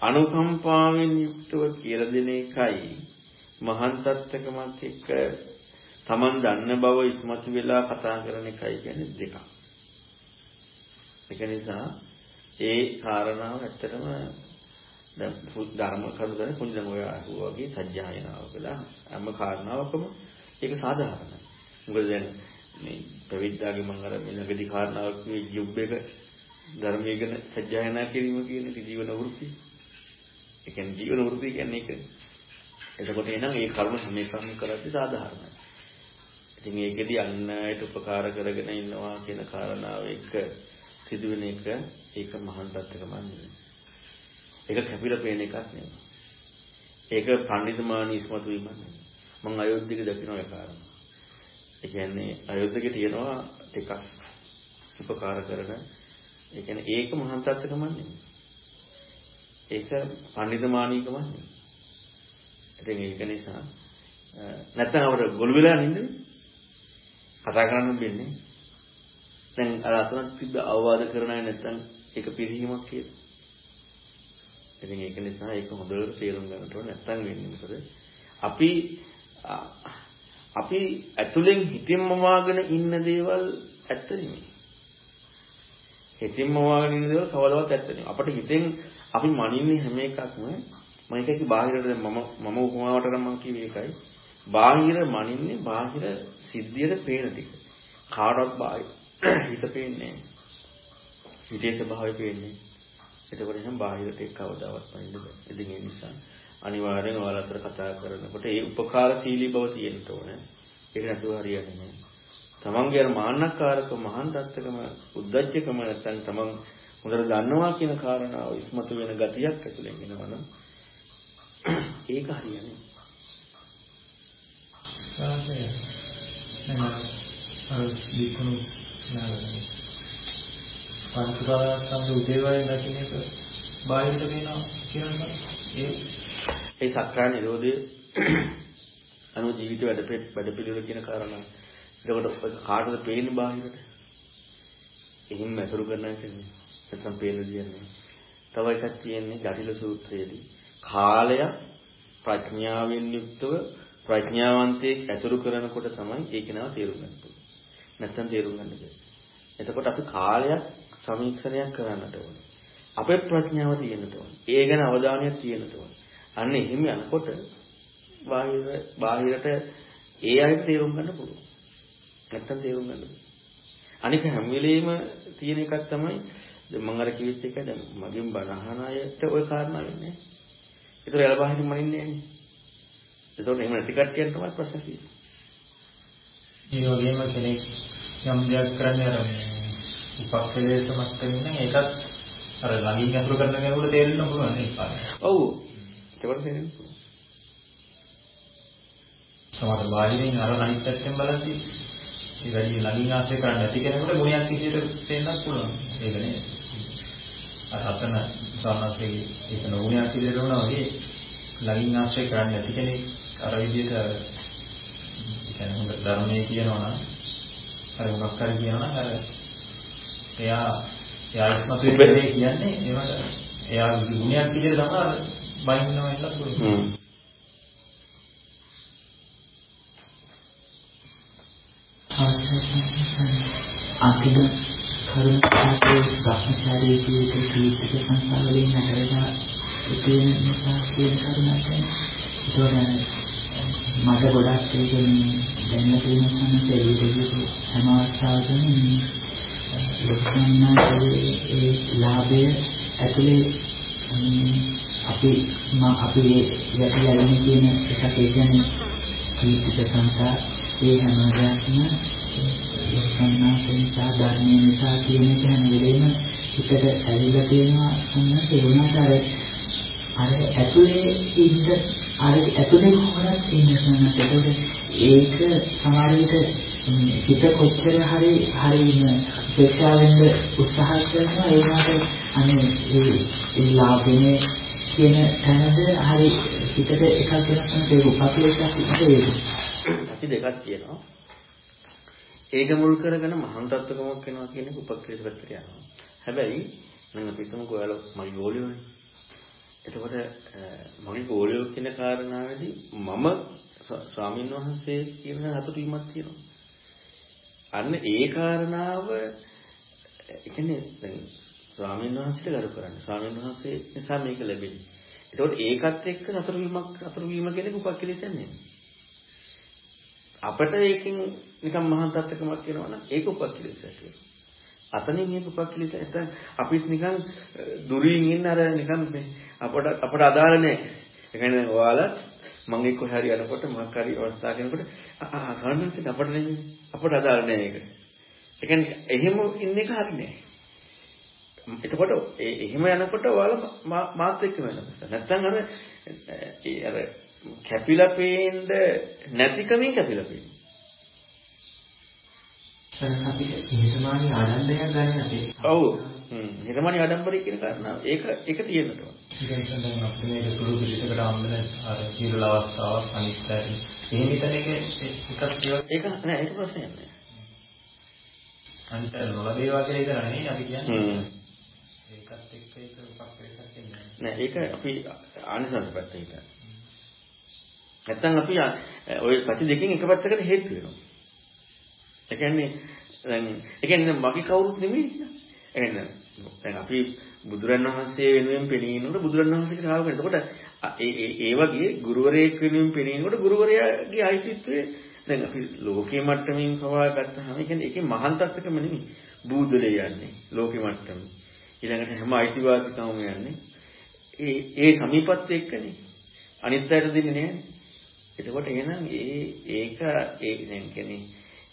අනුකම්පාවෙන් යුක්තව කියලා දෙන එකයි මහාන් තත්ත්වකමත් එක්ක Taman දන්න බව ඉස්මතු වෙලා කතා කරන එකයි කියන්නේ දෙකක්. ඒක නිසා ඒ කාරණාව ඇත්තටම දැන් ධර්ම කරුදෙන කුංජම ඔය වගේ සත්‍යයනාව කළා හැම කාරණාවකම ඒක සාධාරණයි. මොකද දැන් මේ ප්‍රවිද්දාගේ මම අර මෙලගදී කාරණාවක් මේ යුබ් එක ධර්මයේ ගැන සත්‍යයනා කිරීම කියන ජීවන වෘත්තිය. ඒ කියන්නේ ජීවන වෘත්තිය කියන්නේ ඒක. එතකොට එනං ඒ කර්ම හැම එකම කරද්දී සාධාරණයි. ඉතින් ඒකෙදි අන්නයට උපකාර කරගෙන ඉන්නවා කියන කාරණාව එක්ක සිදුවෙන එක ඒක මහාන් තත්ත්වකම නෙවෙයි. ඒක කැපිලා පේන එකක් නෙවෙයි. ඒක පඬිතුමානි ඉස්මතු වීමක් නෙවෙයි. මම අයෝධ්‍යක දකින්න ඒ කාරණා. ඒ කියන්නේ අයෝධ්‍යකේ තියෙනවා ටිකක් උපකාර කරන ඒ කියන්නේ ඒක මහාන් තත්ත්වකම නෙවෙයි. ඒක පඬිතුමානිකම නෙවෙයි. ඉතින් ඒක නිසා නැත්තම් අපිට ගොළු වෙලා නින්නේ කතා කරන්න බෙන්නේ. දැන් අර අතන තිබ්බ අවවාද කරන අය නැත්තම් ඒක පිළිහිමක් කියලා. ඉතින් ඒක නිසා ඒක හොඳට තේරුම් ගන්නට ඕන නැත්තම් වෙන්නේ මොකද? අපි අපි ඇතුලෙන් හිතින්ම වාගෙන ඉන්න දේවල් ඇත්ත නෙමෙයි. හිතින්ම වාගෙන ඉන්න දේවල් කවදාවත් ඇත්ත නෙමෙයි. අපිට හිතෙන් අපි මනින්නේ හැම එකක්ම මම එකක බාහිරට දැන් මම මම උපමාවට නම් මම කිව්වේ ඒකයි. බාහිර මනින්නේ බාහිර සිද්ධියට පේන ටික. කාටවත් බාහිර හිත පේන්නේ හිතේ ස්වභාවය පේන්නේ. එතකොට එහෙනම් බාහිරට එක් කවදාවත් පනින්න බෑ. ඉතින් ඒ නිසා අනිවාර්යෙන් ඔයාලා අතර කතා කරනකොට ඒ උපකාරශීලී බව තියෙන්න ඕනේ. ඒක නැතුව හරියන්නේ නැහැ. තමන්ගේ අර මාන්නකාරක මහාන් තත්ත්වකම උද්දච්චකම නැත්නම් තමන් හොඳට දන්නවා කියන කාරණාව ඉස්මතු වෙන ගතියක් ඇතුලෙන් එනවනම් ඒක හරියන්නේ. සාහසය. නම අර දීකුණු. පංචකාරයන් උදේවයි එක බාහිරට වෙනවා කියනවා. ඒ ඒ සක්කාය නිරෝධය අනු ජීවිත වැඩ පිළිවෙල කියන කාරණා. එතකොට කාටද පේන්නේ බාහිරට? එහෙම අතුරු කරනවා කියන්නේ. නැත්නම් පේන දෙන්නේ. තව එකක් තියෙන්නේ ජටිල සූත්‍රයේදී. කාලය ප්‍රඥාවෙන් යුක්තව ප්‍රඥාවන්තයෙක් ඇතුළු කරනකොට තමයි ඒක නාව තේරුම් ගන්න පුළුවන්. නැත්නම් තේරුම් ගන්න බැහැ. එතකොට අපි කාලයක් සමීක්ෂණයක් කරන්නට ඕනේ. අපේ ප්‍රඥාව තියෙන්නට ඕනේ. ඒ ගැන අවධානයක් තියෙන්නට ඕනේ. අන්න එහෙම යනකොට බාහිර බාහිරට ඒ අයට තේරුම් ගන්න පුළුවන්. නැත්තම් තේරුම් ගන්න. අනික හැම වෙලෙම තියෙන එකක් තමයි මම අර කිව්වෙත් එක දැන් මගෙන් බණ අහන අයට ওই කාරණා වෙන්නේ. ඒතර එළ බාහිරින් මනින්නේ නැහැ. ඒතකොට එහෙම නැති කට්ටියන් තමයි ප්‍රශ්න තියෙන්නේ. ඒ වගේම කෙනෙක් යම් දෙයක් කරන්නේ අර උපක්ලේශ මට්ටමින් ඒකත් අර ළඟින් අතුරු කරන කෙනෙකුට තේරෙන්න පුළුවන් පාඩම. ඔව්. ඒකට තේරෙන්න පුළුවන්. සමහර බාහිරින් අර අනිත් පැත්තෙන් බලද්දී ඒ වැඩි ළඟින් ආශ්‍රය කරන්නේ නැති කෙනෙකුට ගුණයක් විදිහට තේන්නත් පුළුවන්. ඒක නේ. අර අතන සාමාන්‍යයෙන් ඒක නොගුණයක් විදිහට වුණා වගේ ළඟින් ආශ්‍රය කරන්නේ නැති කෙනෙක් අර විදිහට ඒ කියන්නේ හොඳ ධර්මයේ කියනවා නම් අර මොකක් හරි කියනවා නම් අර එයා එයා ඉස්මතු වෙන්නේ කියන්නේ ඒවට එයා ගුණයක් විදිහට තමයි බයින්නව ඉන්න පුළුවන්. අන්තිම කරුණාවේ භ්‍රමචාරී ජීවිතයේ ජීවිත සංසාරයෙන් නැතරලා ඉතින් නිසා කියන කරුණාට ඒතොරන මට ගොඩක් තේරෙන්නේ දැන් තියෙන සංසාරයේ හැම අවස්ථාවකම ලොකුන්නාගේ ඒ ලාභය ඇතුලේ අපි අපි යටි යන්නේ කියන එකක් ඒ කියන්නේ ජීවිත සංසාර ඒ හැම දෙයක්ම සම්මාසෙන් සාධාරණේ නිසා කියන එක හැම වෙලේම හිතට ඇවිල්ලා තියෙනවා. සම්මත ඒ වුණාට අර අර ඇතුලේ ඉන්න අර ඇතුලේ කොහොමද ඉන්න සම්මත ඒක සමහරවිට හිත කොච්චර හරි හරිම ප්‍රේක්ෂාවෙන්ද උත්සාහ කරනවා. ඒ වුණාට අනේ ඒ ඒ ලාභනේ කියන තැනද හරි හිතට එකක් වෙනස් කරන ඒ උපක්ලේශයක් ඒක. අපි දෙකක් තියෙනවා. ඒක මුල් කරගෙන මහාන් තත්ත්වකමක් වෙනවා කියන එක උපක්‍රේෂ පැත්තට යනවා. හැබැයි මම අපි හිතමුකෝ ඔයාලා මගේ ගෝලියෝනේ. එතකොට මගේ ගෝලියෝ කියන කාරණාවේදී මම ස්වාමීන් වහන්සේ කියන හතුටීමක් තියෙනවා. අන්න ඒ කාරණාව ඒ කියන්නේ දැන් ස්වාමීන් වහන්සේට ගරු කරන්නේ. ස්වාමීන් වහන්සේ නිසා මේක ලැබෙන්නේ. එතකොට ඒකත් එක්ක සතර වීමක් සතර වීම කියන එක උපක්‍රේෂයක් නෙමෙයි. අපිට ඒකෙන් නිකන් මහා තත්ත්වකමක් වෙනවා නම් ඒක උපක්ලේශයක් කියලා. අතනින් මේක උපක්ලේශ නැත්නම් අපිත් නිකන් දුරින් ඉන්න අර නිකන් අපට අපට අදාළ නැහැ. ඒ කියන්නේ ඔයාලා මම එක්ක හරි යනකොට මොකක් හරි අවස්ථාවක් වෙනකොට ආ ගන්නත් අපට නෙමෙයි. අපට අදාළ නැහැ ඒක. ඒ කියන්නේ එහෙම ඉන්න එක හරි නෑ. එතකොට එහෙම යනකොට ඔයාලා මාත් එක්ක වෙනවා. නැත්නම් අර අර කැපිලා පේන්න නැතිකමින් කැපිලා පේනවා. අපිට නිර්මාණී ආනන්දයක් ගන්න අපේ. ඔව්. හ්ම්. නිර්මාණී ආඩම්බරය කියන කාරණාව ඒක ඒක තියෙන්නට ඕන. ඉතින් දැන් අපි මේක සුළු පිළිසකට අම්බන අර කීරල අවස්ථාවක් අනිත්‍යයි. එහෙම හිතන එක එකක් කියලා ඒක නෑ ඒක ප්‍රශ්නයක් නෑ. අනිත් නොලබේවා කියලා හිතන නෙවෙයි අපි කියන්නේ. හ්ම්. ඒකත් එක්ක ඒක උපක්‍රේෂයක් වෙන්නේ. නෑ ඒක අපි ආනිසංස පැත්තේ හිතන්නේ. නැත්තම් අපි ඔය පැති දෙකෙන් එක පැත්තකට හේතු වෙනවා. ඒ කියන්නේ දැන් ඒ කියන්නේ මගේ කවුරුත් නෙමෙයි. ඒ කියන්නේ දැන් අපි බුදුරන් වහන්සේ වෙනුවෙන් පෙනීනකොට බුදුරන් වහන්සේගේ ශ්‍රාවක වෙනකොට ඒ ඒ වගේ ගුරුවරයෙක් වෙනුවෙන් පෙනීනකොට ගුරුවරයාගේ අයිතිත්වය දැන් අපි ලෝකයේ මට්ටමින් පවා ගත්තාම ඒ කියන්නේ ඒකේ මහාන් තත්ත්වකම නෙමෙයි. බූදලේ යන්නේ ලෝකේ මට්ටමේ. ඊළඟට හැම අයිතිවාසිකමම යන්නේ ඒ ඒ සමීපත්වයේ එක්කනේ. අනිත් අයට දෙන්නේ නැහැ. එතකොට එහෙනම් ඒ ඒක ඒ කියන්නේ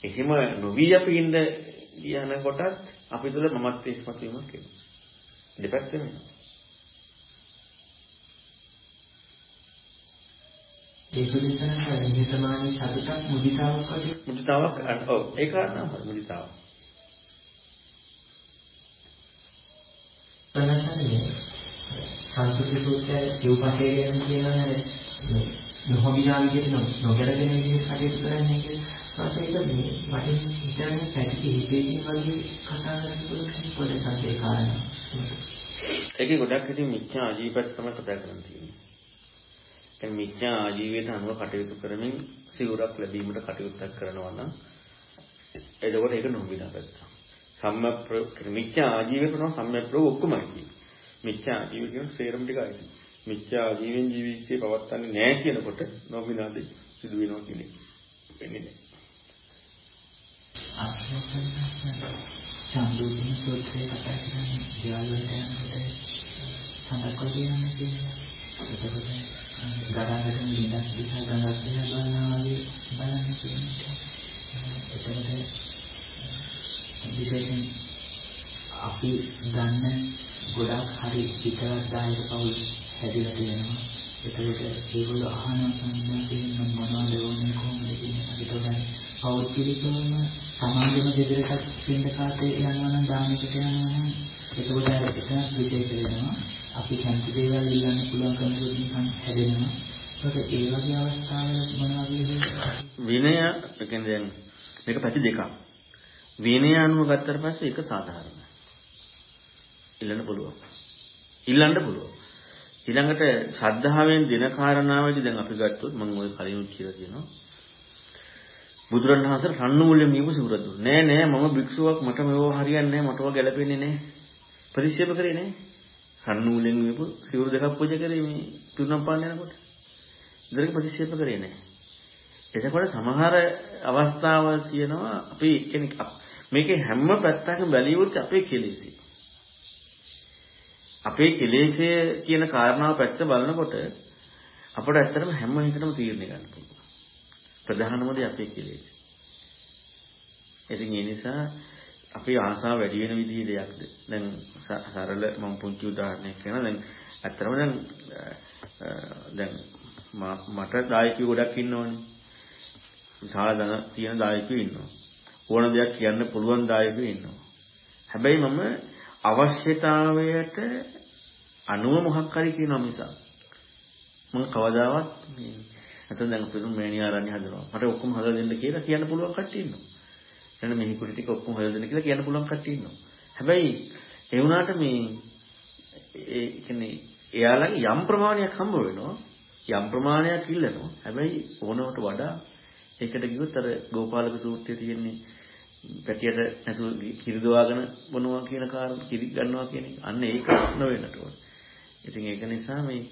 එහෙම නොවි අපි ඉන්න යන කොටත් අපි තුල මමත්වයේ ඉස්මතු වීමක් වෙනවා. දෙපැත්තම වෙනවා. ඒක නිසා නිහතමානී සතුටක් මුදිතාවක් වගේ මුදිතාවක් ඔව් ඒ කාරණාව මුදිතාව. තමයි සංස්කෘතික සූත්‍රයේ සිව්පතේ ගැන කියනනේ නොහොබිනා විදිහට නොගැලපෙන විදිහට කටයුතු කරන්නේ කියලා. ඒක මේ මට හිතන්නේ පැටි හිතේකින් වගේ කතා කරන්න පුළුවන් පොඩි සංකේ කාරණා. ඒකේ ගොඩක් ඉතින් මිච්ඡා ආජීවපත් තමයි කතා කරන්න තියෙන්නේ. ඒ මිච්ඡා ආජීවයට අනුව කටයුතු කරමින් සිවුරක් ලැබීමට කටයුත්තක් කරනවා නම් එතකොට ඒක නොමිනා පැත්ත. සම්ම මිච්ඡා ආජීවය කරනවා සම්ම ප්‍රෝ ඔක්කොමයි කියන්නේ. මිච්ඡා ආජීව කියන සේරම ටිකයි. මිච්ඡා ආජීවෙන් ජීවිතේ පවත්න්නේ නැහැ කියනකොට නොමිනාදී සිදු වෙනවා කියන්නේ. වෙන්නේ නැහැ. චන්දුදින සූත්‍රයේ කතා කරන්නේ දේවල් වලට යනකොට සඳකෝ කියන්නේ කියන්නේ. එතකොට ගරාකට නිදස් දිහා ගඟක් දිහා බලනවා වගේ බලන්න කියන්නේ. එතකොට විශේෂයෙන් අපි ගන්න ගොඩක් හරි විතරක්දායක පවුල් හැදිලා තියෙනවා. ඒකවල ඒගොල්ලෝ අහන සම්බන්ධයෙන් මොනවද ඕනේ කොහොමද කියන ඒකට පෞද්ගලිකවම සමාජම දෙදරකට පින්ද කාතේ යනවා නම් දානකට යනවා නම් ඒකවල එතන විශේෂ වෙනවා. අපි කැමති දේවල් ඉල්ලන්න පුළුවන් කමකුත් නිකන් හැදෙනවා. ඒක ඒ වගේ අවස්ථාවල මොන වගේද විනය කියන්නේ දැන් මේක පැති දෙකක්. විනය අනුව ගත්තට පස්සේ ඒක සාධාරණයි. ඉල්ලන්න පුළුවන්. ඉල්ලන්න පුළුවන්. ඊළඟට ශ්‍රද්ධාවෙන් දෙන කාරණාවේදී දැන් අපි ගත්තොත් මම ওই කලින් කියලා කියනවා. බුදුරණවහන්සේ රන්නූලෙම නියම සිවුර දුන්නේ නෑ නෑ මම භික්ෂුවක් මට මේව හරියන්නේ නෑ මටව ගැලපෙන්නේ නෑ. පරිශ්‍රම කරේ නෑ. රන්නූලෙන් නියම සිවුර දෙකක් පූජා කරේ මේ තුනම් පාන්න යනකොට. ඉතින් ප්‍රතික්ෂේප කරේ නෑ. එතකොට සමහර අවස්ථාවල් කියනවා අපි කෙනෙක් මේකේ හැම පැත්තකම බැලියොත් අපේ කෙලෙසි. අපේ කෙලෙස්ය කියන කාරණාව පැත්ත බලනකොට අපට ඇත්තටම හැම එකටම තීරණය ගන්න පුළුවන්. ප්‍රධානම දේ අපේ කෙලෙස්. ඉතින් ඒ නිසා අපේ ආසාව වැඩි වෙන විදිහේ දෙයක්ද? දැන් සරල මම පුංචි උදාහරණයක් කියනවා. දැන් ඇත්තටම දැන් දැන් මට දායකයෝ ගොඩක් ඉන්නවනේ. විශාල ධන තියෙන දායකයෝ ඉන්නවා. ඕන දෙයක් කියන්න පුළුවන් දායකයෝ ඉන්නවා. හැබැයි මම අවශ්‍යතාවයට අනුව මොකක් හරි කියනවා මිසක් මම කවදාවත් මේ නැත්නම් දැන් අපිට මේණිය ආරණ්‍ය හදනවා. මට ඔක්කොම හදලා දෙන්න කියලා කියන්න පුළුවන් කට්ටිය ඉන්නවා. එතන මෙහි කුටි ටික ඔක්කොම හදලා දෙන්න කියලා කියන්න පුළුවන් කට්ටිය ඉන්නවා. හැබැයි ඒ වුණාට මේ ඒ කියන්නේ එයාලගේ යම් ප්‍රමාණයක් හම්බ වෙනවා. යම් ප්‍රමාණයක් ඉල්ලනවා. හැබැයි ඕනවට වඩා ඒකට කිව්වොත් අර ගෝපාලක සූත්‍රයේ තියෙන්නේ පැටියට නැතුව කිරි දවාගෙන බොනවා කියන කාරණා කිරි ගන්නවා කියන එක. අන්න ඒක නොවෙන්නට ඕන. ඉතින් ඒක නිසා මේ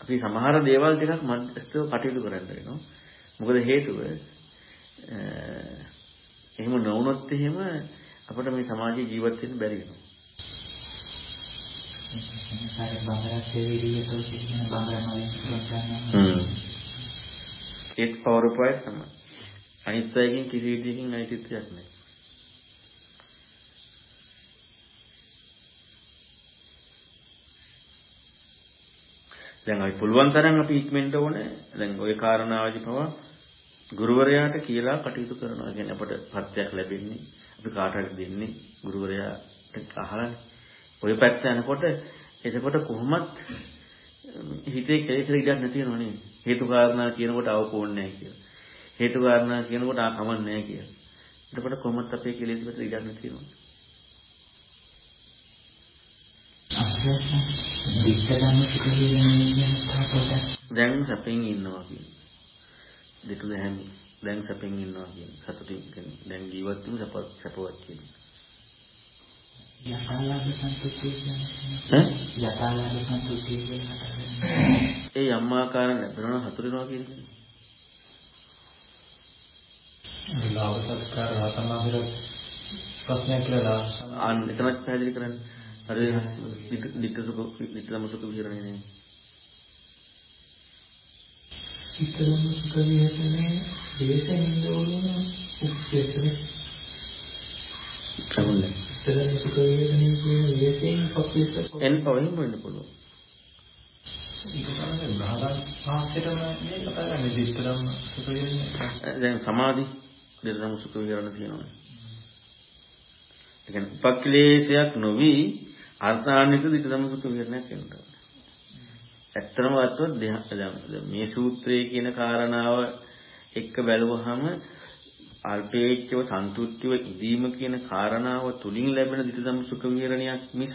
අපි සමහර දේවල් ටිකක් මධ්‍යස්ථව කටයුතු කරන්න වෙනවා. මොකද හේතුව එහෙම නොවුනොත් එහෙම අපිට මේ සමාජයේ ජීවත් වෙන්න බැරි වෙනවා. සාර බංගරා සේවීරිය තෝ කියන බංගරා මාලින් හ්ම්. ඒක පවරපය තමයි. අනිත් අයකින් කිසි විදිහකින් අයිතිත්වයක් නැහැ. දැන් අපි පුළුවන් තරම් අපි ඉක්මෙන්න ඕනේ. දැන් ওই කාරණාවදි පවා ගුරුවරයාට කියලා කටයුතු කරනවා. කියන්නේ අපට පත්‍යක් ලැබෙන්නේ. අපි කාටට දෙන්නේ ගුරුවරයාට අහලානේ ඔය පැත්ත යනකොට එතකොට කොහොමත් හිතේ කෙලෙසර ඉඩක් නැති වෙනව නේද? හේතු කාරණා කියනකොට අවකෝන්නේ නැහැ කියලා. හේතු කාරණා කියනකොට ආ කමන්නේ නැහැ කියලා. එතකොට කොහොමත් අපේ කෙලෙසර ඉඩක් නැති වෙනවා. දැන් සැපෙන් ඉන්නවා කියන්නේ. දෙටු දැහැමි. දැන් සැපෙන් ඉන්නවා කියන්නේ. සතුටින් කියන්නේ. දැන් ජීවත් වෙන සප සපවත් කියන්නේ. යථාලාභ සන්තුෂ්ටිය කියන්නේ. යථාලාභ සන්තුෂ්ටිය කියන්නේ. ඒ යම් ආකාරයෙන් ලැබෙනවා හතුරනවා කියන්නේ. ලාභ සත්කාර රතනාහිර ප්‍රශ්නයක් කියලා අන්න එතනත් පැහැදිලි කරන්නේ. අර නිත්‍ය සුඛ නිත්‍යම සුඛ විහරණය නේ. ඉතරම සුඛ විහසනේ දේශනින් දෝලන උපේක්ෂනේ කමුන්නේ ඉතරම සුඛ විහසනේ කියන විශේෂයෙන් පක්ෂ එන් පවෙන් වෙන්න පුළුවන් ඒක තමයි බ්‍රහදන් ශාස්ත්‍රයම මේ කතා කරන්නේ ඉතරම සුඛ විහසනේ දැන් සමාධි දෙතරම සුඛ විහරණ තියෙනවා ඒ කියන්නේ උපක්ලේශයක් නොවි අර්ථාන්විත දිටතම සුඛ විහරණයක් වෙනවා ඇත්තම වත්වත් දැන් මේ සූත්‍රයේ කියන කාරණාව එක්ක බැලුවහම අල්පේච්ඡව සන්තුෂ්ටිව ඉදීම කියන කාරණාව තුලින් ලැබෙන දිටදම් සුඛ විහරණයක් මිස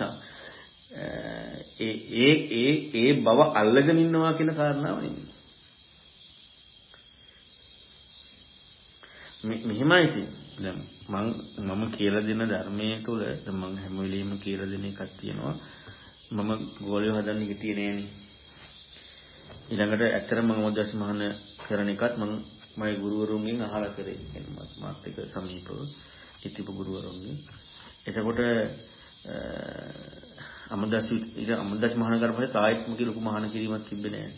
ඒ ඒ ඒ ඒ බව අල්ලගෙන ඉන්නවා කියන කාරණාව නෙමෙයි. මෙහෙමයි තියෙන්නේ. දැන් මම මම කියලා දෙන ධර්මයේ තුල මම හැම වෙලෙම කියලා දෙන එකක් තියෙනවා. මම ගෝලිය හදන්න හිටියේ නෑනේ. ඊළඟට ඇත්තටම මම මොදස් මහාන කරන එකත් මම මගේ ගුරුවරුන්ගෙන් අහලා කරේ. මාත් එක්ක සමීපව ඉතිපු ගුරුවරුන්ගෙන්. එතකොට අමදස් ඉත අමදස් මහාන කරපස්සේ තායිත් මුකි ලොකු මහාන කිරීමක් තිබ්බේ නෑ.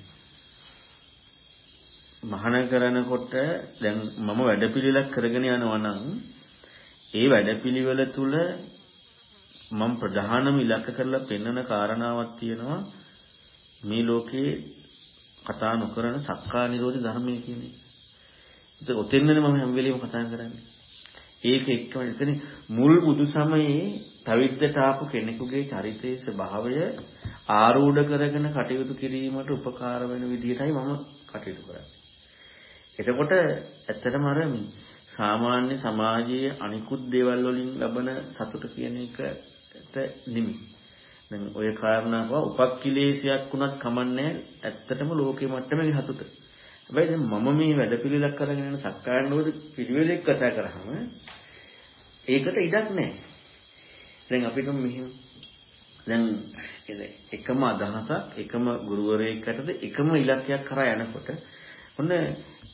මහාන කරනකොට දැන් මම වැඩපිළිවෙලක් කරගෙන යනවා නම් ඒ වැඩපිළිවෙල තුල මම ප්‍රධානම ඉලක්ක කරලා පෙන්වන කාරණාවක් තියෙනවා මේ ලෝකේ කතා නොකරන සක්කා නිරෝධ ධර්මය කියන්නේ. ඒක ඔතෙන්දනේ මම හැම වෙලෙම කතා කරන්නේ. ඒක එක්කම එතන මුල් බුදු සමයේ පැවිද්දට ආපු කෙනෙකුගේ චරිතයේ ස්වභාවය ආරූඪ කරගෙන කටයුතු කිරීමට උපකාර වෙන විදිහටයි මම කටයුතු කරන්නේ. එතකොට ඇත්තටම අර සාමාන්‍ය සමාජයේ අනිකුත් දේවල් වලින් ලබන සතුට කියන එකට නෙමෙයි. දැන් ඔය කාරණාව උපක්ඛිලේශයක් වුණත් කමන්නේ ඇත්තටම ලෝකෙ මට්ටමේ හතුට. හැබැයි දැන් මම මේ වැඩපිළිවෙලක් කරගෙන යන සක්කායනෝද පිළිවෙලක් කතා කරාම ඒකට ඉඩක් නැහැ. දැන් අපිට මෙහෙම දැන් එකම අදහසක් එකම ගුරුවරයෙක් යටද එකම ඉලක්කයක් කරා යනකොට ඔන්න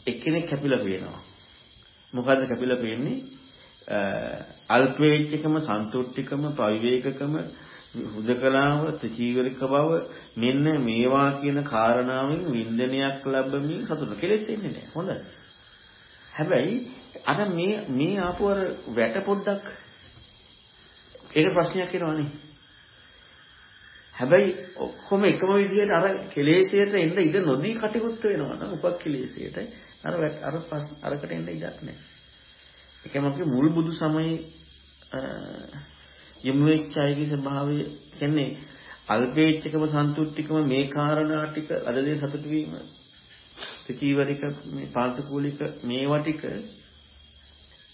එක්කෙනෙක් කැපිලා පේනවා. මොකද්ද කැපිලා පේන්නේ? අල්පේච්ඡකම සන්තුට්ඨිකම පවිවේකකම හුදකලාව ත්‍රිචීවරික බව මෙන්න මේවා කියන කාරණාවෙන් වින්දනයක් ලැබෙමින් සතුට කෙලෙස් එන්නේ නැහැ. හොඳයි. හැබැයි අර මේ මේ ආපු අර වැට පොඩ්ඩක් ඒක ප්‍රශ්නයක් වෙනවනේ. හැබැයි ඔක්කොම එකම විදිහට අර කෙලෙසයට එන්න ඉඩ නොදී කටයුතු වෙනවා නම් උපක්ඛලේශයට අර අර අරකට එන්න ඉඩක් නැහැ. ඒකම අපි මුල් බුදු සමයේ යොමු වෙච්ච අයගේ ස්වභාවය කියන්නේ අල්පේච්ඡකම සන්තුෂ්ටිකම මේ කාරණා ටික අදදී සතුටු වීම ප්‍රතිවරික මේ පාසකූලික මේවා ටික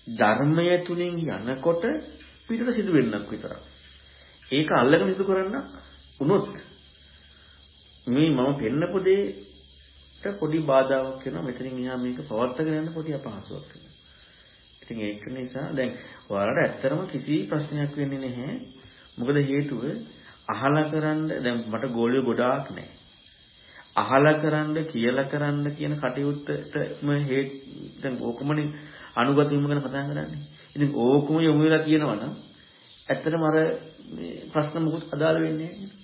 ධර්මය තුලින් යනකොට පිටට සිදු වෙන්නක් විතරක්. ඒක අල්ලගෙන සිදු කරන්නක් වුණොත් මේ මම පෙන්නපු දෙයට පොඩි බාධාවක් වෙනවා මෙතනින් එහා මේක පවත්වාගෙන යන්න පොඩි අපහසුයක් වෙනවා. ඉතින් ඒක නිසා දැන් ඔයාලට ඇත්තරම කිසි ප්‍රශ්නයක් වෙන්නේ නැහැ. මොකද හේතුව අහලා කරන්න දැන් මට ගෝලිය ගොඩාක් නැහැ. අහලා කරන්න කියලා කරන්න කියන කටයුත්තටම හේත් දැන් ඕකමනේ අනුගත වීම ගැන කතා කරන්නේ. ඉතින් ඕකම යොමු වෙලා කියනවා නම් ඇත්තටම අර මේ ප්‍රශ්න මොකුත් අදාළ වෙන්නේ නැහැ.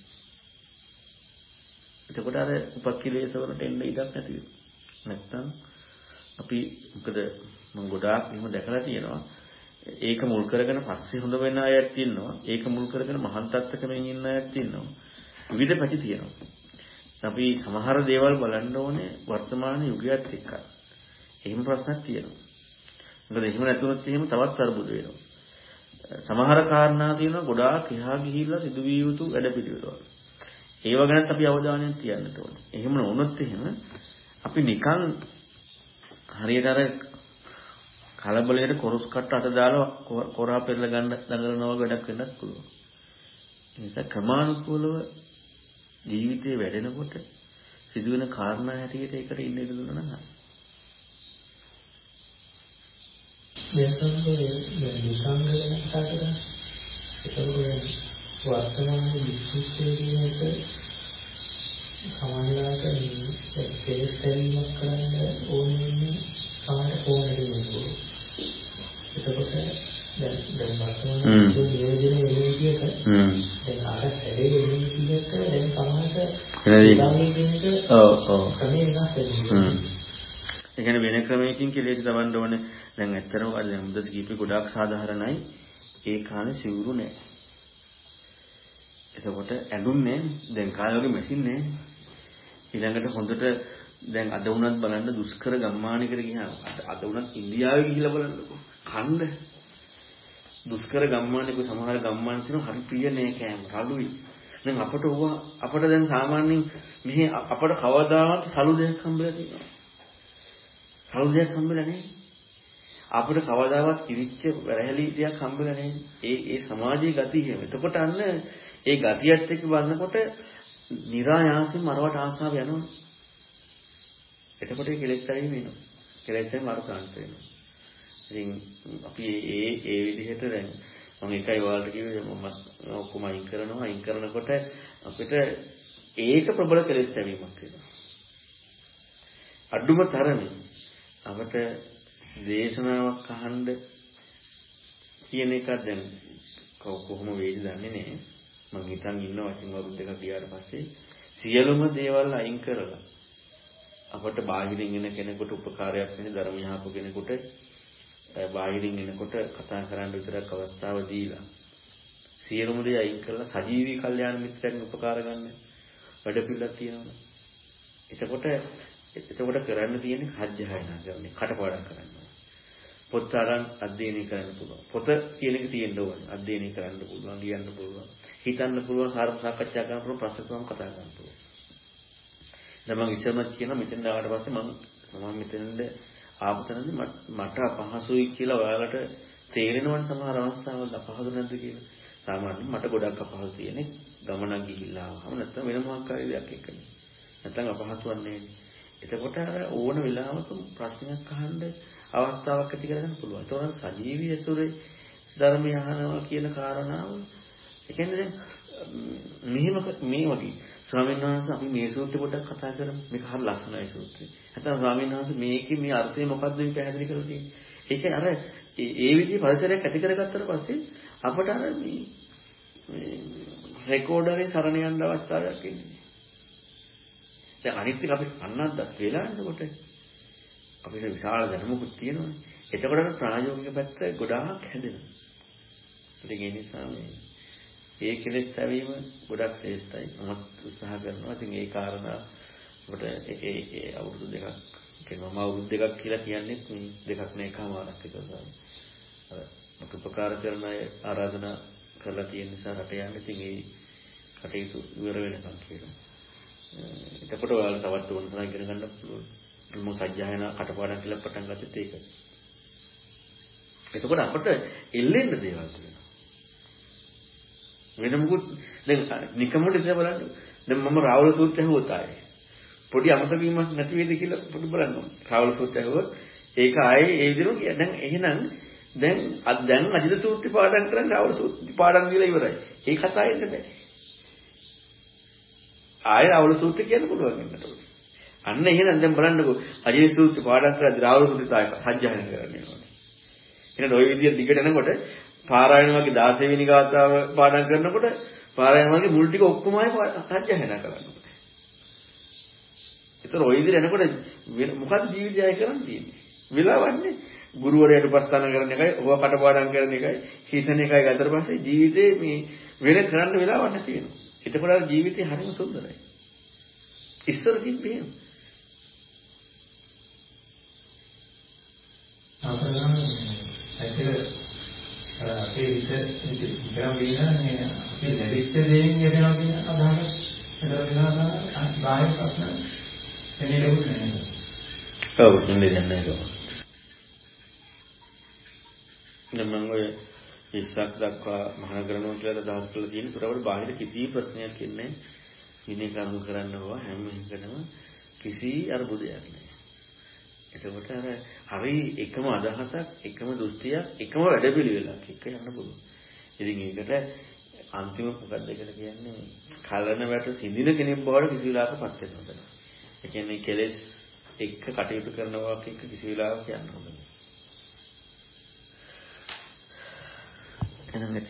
එතකොට අර උපක්ඛිලේශ වලට එන්න ඉඩක් නැති වෙනවා. නැත්තම් අපි මොකද මම ගොඩාක් එහෙම දැකලා තියෙනවා. ඒක මුල් කරගෙන පස්සේ හොඳ වෙන අයත් ඉන්නවා. ඒක මුල් කරගෙන මහාන් තත්ත්වකමින් ඉන්න අයත් ඉන්නවා. විවිධ පැති තියෙනවා. අපි සමහර දේවල් බලන්න ඕනේ වර්තමාන යුගයත් එක්ක. එහෙම ප්‍රශ්නක් තියෙනවා. මොකද එහෙම නැතුනොත් එහෙම තවත් අරුබුද වෙනවා. සමහර කාරණා තියෙනවා ගොඩාක් එහා ගිහිල්ලා සිදුවිය යුතු වැඩ පිළිවෙලවල්. ඒව ගැනත් අපි අවධානයක් තියන්න ඕනේ. එහෙම නොවුනොත් එහෙම අපි නිකන් හරියට අර කලබලයට කොරස් කට්ට අත දාලා කොරා පෙරල ගන්න දඟලනවා වැඩක් වෙන්නත් පුළුවන්. ඒ නිසා ක්‍රමානුකූලව ජීවිතේ වැඩෙනකොට සිදුවෙන කාරණා හැටියට ඒකට ඉන්න ඉඩ දුන්නා නම් මේකන්නේ නිසංග ගැන කතා කරා. ඒකෝට වර්තමාන විශ්වයේ කියන එක සමානලාට මේ පෙරස්තරීමක් කරන්න ඕනේ සමාන ඕනේ වෙනවා. එතකොට දැන් දැන් වර්තමාන නියෝජනය වෙන විදිහට දැන් අර හැදේ වෙන විදිහට දැන් සමානට ඔව් ඔව් ක්‍රමේ වෙනස් වෙනවා. ඒ කියන්නේ වෙන ක්‍රමයකින් කෙලෙස් දවන්න ඕනේ. දැන් ඇත්තටම අර දැන් මුදස් කීපේ ගොඩාක් සාධාරණයි. ඒ කාලේ සිවුරු නෑ. එතකොට ඇඳුන්නේ දැන් කාලේ වගේ මැෂින් නෑ. ඊළඟට හොඳට දැන් අද වුණත් බලන්න දුෂ්කර ගම්මානයකට ගියාම අද වුණත් ඉන්දියාවේ ගිහිල්ලා බලන්නකෝ. කන්න දුෂ්කර ගම්මානයක සමහර ගම්මාන තියෙනවා හරි ප්‍රිය නෑ කෑම. රළුයි. දැන් අපට ඕවා අපට දැන් සාමාන්‍යයෙන් මෙහි අපට කවදාවත් සලු දෙයක් හම්බෙලා තියෙනවා. සලු දෙයක් හම්බෙලා නෑ. අපිට කවදාවත් ඉරිච්ච වැරහැලි දෙයක් හම්බෙලා නෑ. ඒ ඒ සමාජයේ ගතිය එහෙම. එතකොට අන්න ඒ ගතියත් එක්ක බලනකොට નિરાයාසයෙන් මරවට ආසාව යනවා. එතකොට ඒ කෙලෙස් ඇවිම එනවා. කෙලෙස්ෙන් මරුකාන්ත වෙනවා. ඉතින් අපි ඒ ඒ විදිහට දැන් මම එකයි ඔයාලට කිව්වේ මම ඔක්කොම අයින් කරනවා අයින් කරනකොට අපිට ඒක ප්‍රබල කෙලෙස් ඇවීමක් වෙනවා. අඩුම තරමේ අපට දේශනාවක් අහන්න කියන එක දැන් කොහොම වේද දන්නේ නැහැ. මම හිතන් ඉන්නවා වචන වරුත් දෙකක් ගියාට පස්සේ සියලුම දේවල් අයින් කරලා අපට බාහිරින් එන කෙනෙකුට උපකාරයක් වෙන ධර්ම යහපු කෙනෙකුට බාහිරින් එනකොට කතා කරන්න විතරක් අවස්ථාව දීලා සියලුම දේ අයින් කරලා සජීවී කල්යාණ මිත්‍රයන් උපකාර ගන්න වැඩ පිළිලක් තියෙනවා. එතකොට එතකොට කරන්න තියෙන්නේ කජ්ජහයනා කරන්නේ කටපාඩම් කරන්න. පොත් අරන් අධ්‍යයනය කරන්න පුළුවන්. පොත කියන එක තියෙන්න ඕනේ. අධ්‍යයනය කරන්න පුළුවන්, ලියන්න පුළුවන්. හිතන්න පුළුවන්, සාර්ථක සාකච්ඡා කරන්න පුළුවන්, ප්‍රශ්න තුනක් කතා කරන්න පුළුවන්. දැන් මම ඉස්සරම කියන මෙතෙන් ආවට පස්සේ මම මම මෙතෙන්ද ආපතනදී මට අපහසුයි කියලා ඔයාලට තේරෙනවනේ සමහර අවස්ථාවල අපහසු නැද්ද කියලා. සාමාන්‍යයෙන් මට ගොඩක් අපහසු තියෙන්නේ ගමනක් ගිහිල්ලා ආවම නැත්නම් වෙන මොකක් හරි දෙයක් එක්කනේ. නැත්නම් අපහසුවක් නෙවෙයි. එතකොට අර ඕන වෙලාවක ප්‍රශ්නයක් අහන්න අවස්ථාවක් ඇති කරගන්න පුළුවන්. ඒතකොට සජීවී ඇසුරේ ධර්මය අහනවා කියන කාරණාව ඒ කියන්නේ දැන් මෙහෙම මේ වගේ ස්වාමීන් වහන්සේ අපි මේ සූත්‍රය පොඩ්ඩක් කතා කරමු. මේක හරි ලස්සනයි සූත්‍රය. නැත්නම් ස්වාමීන් වහන්සේ මේකේ මේ අර්ථය මොකක්ද මේ පැහැදිලි කරලා තියෙන්නේ. ඒක අර ඒ විදිහේ පරිසරයක් ඇති කරගත්තට පස්සේ අපට අර මේ මේ රෙකෝඩරේ සරණ යන්න අවස්ථාවක් එන්නේ. දැන් අනිත් එක අපි සම්නද්දක් වෙලා ඉන්නකොට අපිට විශාල දැනුමකුත් තියෙනවානේ. එතකොට අර ප්‍රායෝගික පැත්ත ගොඩාක් හැදෙනවා. ඉතින් ඒ නිසා මේ ඒ කෙලෙස් ඇවීම ගොඩක් ශ්‍රේෂ්ඨයි. මම උත්සාහ කරනවා. ඉතින් ඒ කාරණා අපිට ඒ ඒ අවුරුදු දෙකක් කියනවා. මම අවුරුදු දෙකක් කියලා කියන්නේ මේ දෙකක් නේ එකමාරක් විතර. අර උපකාර කරන අය ආරාධනා කරලා තියෙන නිසා රට යන්න ඉතින් ඒ කටයුතු ඉවර වෙනකම් කියනවා. එතකොට ඔයාලා තවත් ඕන තරම් ඉගෙන ගන්න පුළුවන්. මම සත්‍යයන කටපාඩම් කියලා පටන් ගත්තත් ඒක. එතකොට අපිට එල්ලෙන්න දේවල් තියෙනවා. වෙන මොකුත් දැන් නිකමට ඉතින් බලන්න. දැන් මම රාවල සූත්‍රය හුවොත් ආයේ. පොඩි අමතක වීමක් නැති වේද කියලා පොඩි බලන්න ඕනේ. රාවල සූත්‍රය හුවොත් ඒක ආයේ ඒ විදිහට කිය. දැන් එහෙනම් දැන් දැන් අජිත සූත්‍රය පාඩම් කරන් රාවල සූත්‍රය පාඩම් දීලා ඉවරයි. ඒ කතාව එන්න බෑ. ආයෙ අවුල සූත්‍රය කියන්න පුළුවන් වෙනට ඕනේ. අන්න එහෙනම් දැන් බලන්නකෝ අජේ සූත්‍රය පාඩම් කරලා රාවල සූත්‍රය තායි සජ්ජායන කරන්නේ ඕනේ. එහෙනම් ওই විදිහට දිගට යනකොට පාරායන වගේ 16 වෙනි ගාථාව පාඩම් කරනකොට පාරායන වගේ මුල් ටික ඔක්කොම ආයෙ සජ්ජායන කරනවා. ඒතර ওই විදිහට යනකොට මොකද්ද ජීවිතය ආයෙ කරන්න තියෙන්නේ? වෙලාවන්නේ ගුරුවරයාට උපස්ථාන කරන එකයි, ඔබ කටපාඩම් කරන එකයි, හිතන එකයි ගතට පස්සේ ජීවිතේ මේ වෙන කරන්න වෙලාවක් නැති වෙනවා. එතකොට ජීවිතේ හරිම සුන්දරයි. ඉස්සර තිබ්බේ එහෙම. අපරාම ඇත්තට අපේ විත විතරම වෙනනේ අපි ලැබිච්ච දේෙන් යදෙනවා කියන අදහස ඒක වෙනවා බාහිර ප්‍රශ්න එන්නේ ලැබුණේ නැහැ. ඔව් ඉන්නේ නැහැ ඒක. දැන් මම ඔය 20ක් දක්වා මහාන කරනවා කියලා අදහස් කරලා තියෙන ඒකට බාහිර කිසි ප්‍රශ්නයක් ඉන්නේ විනය කර්ම කරන්නවා හැම එකනම කිසි අරුබුදයක් නැහැ. එතකොට අර හරි එකම අදහසක් එකම දෘෂ්ටියක් එකම වැඩපිළිවෙලක් එක්ක යන්න පුළුවන්. ඉතින් ඒකට අන්තිම මොකක්ද කියලා කියන්නේ කලන වැට සිඳින කෙනෙක් බවට කිසි වෙලාවකපත් වෙන්න හොඳ නැහැ. ඒ කියන්නේ කෙලෙස් එක්ක කටයුතු කරනවා එක්ක කිසි වෙලාවක යන්න හොඳ නැහැ. Evo ga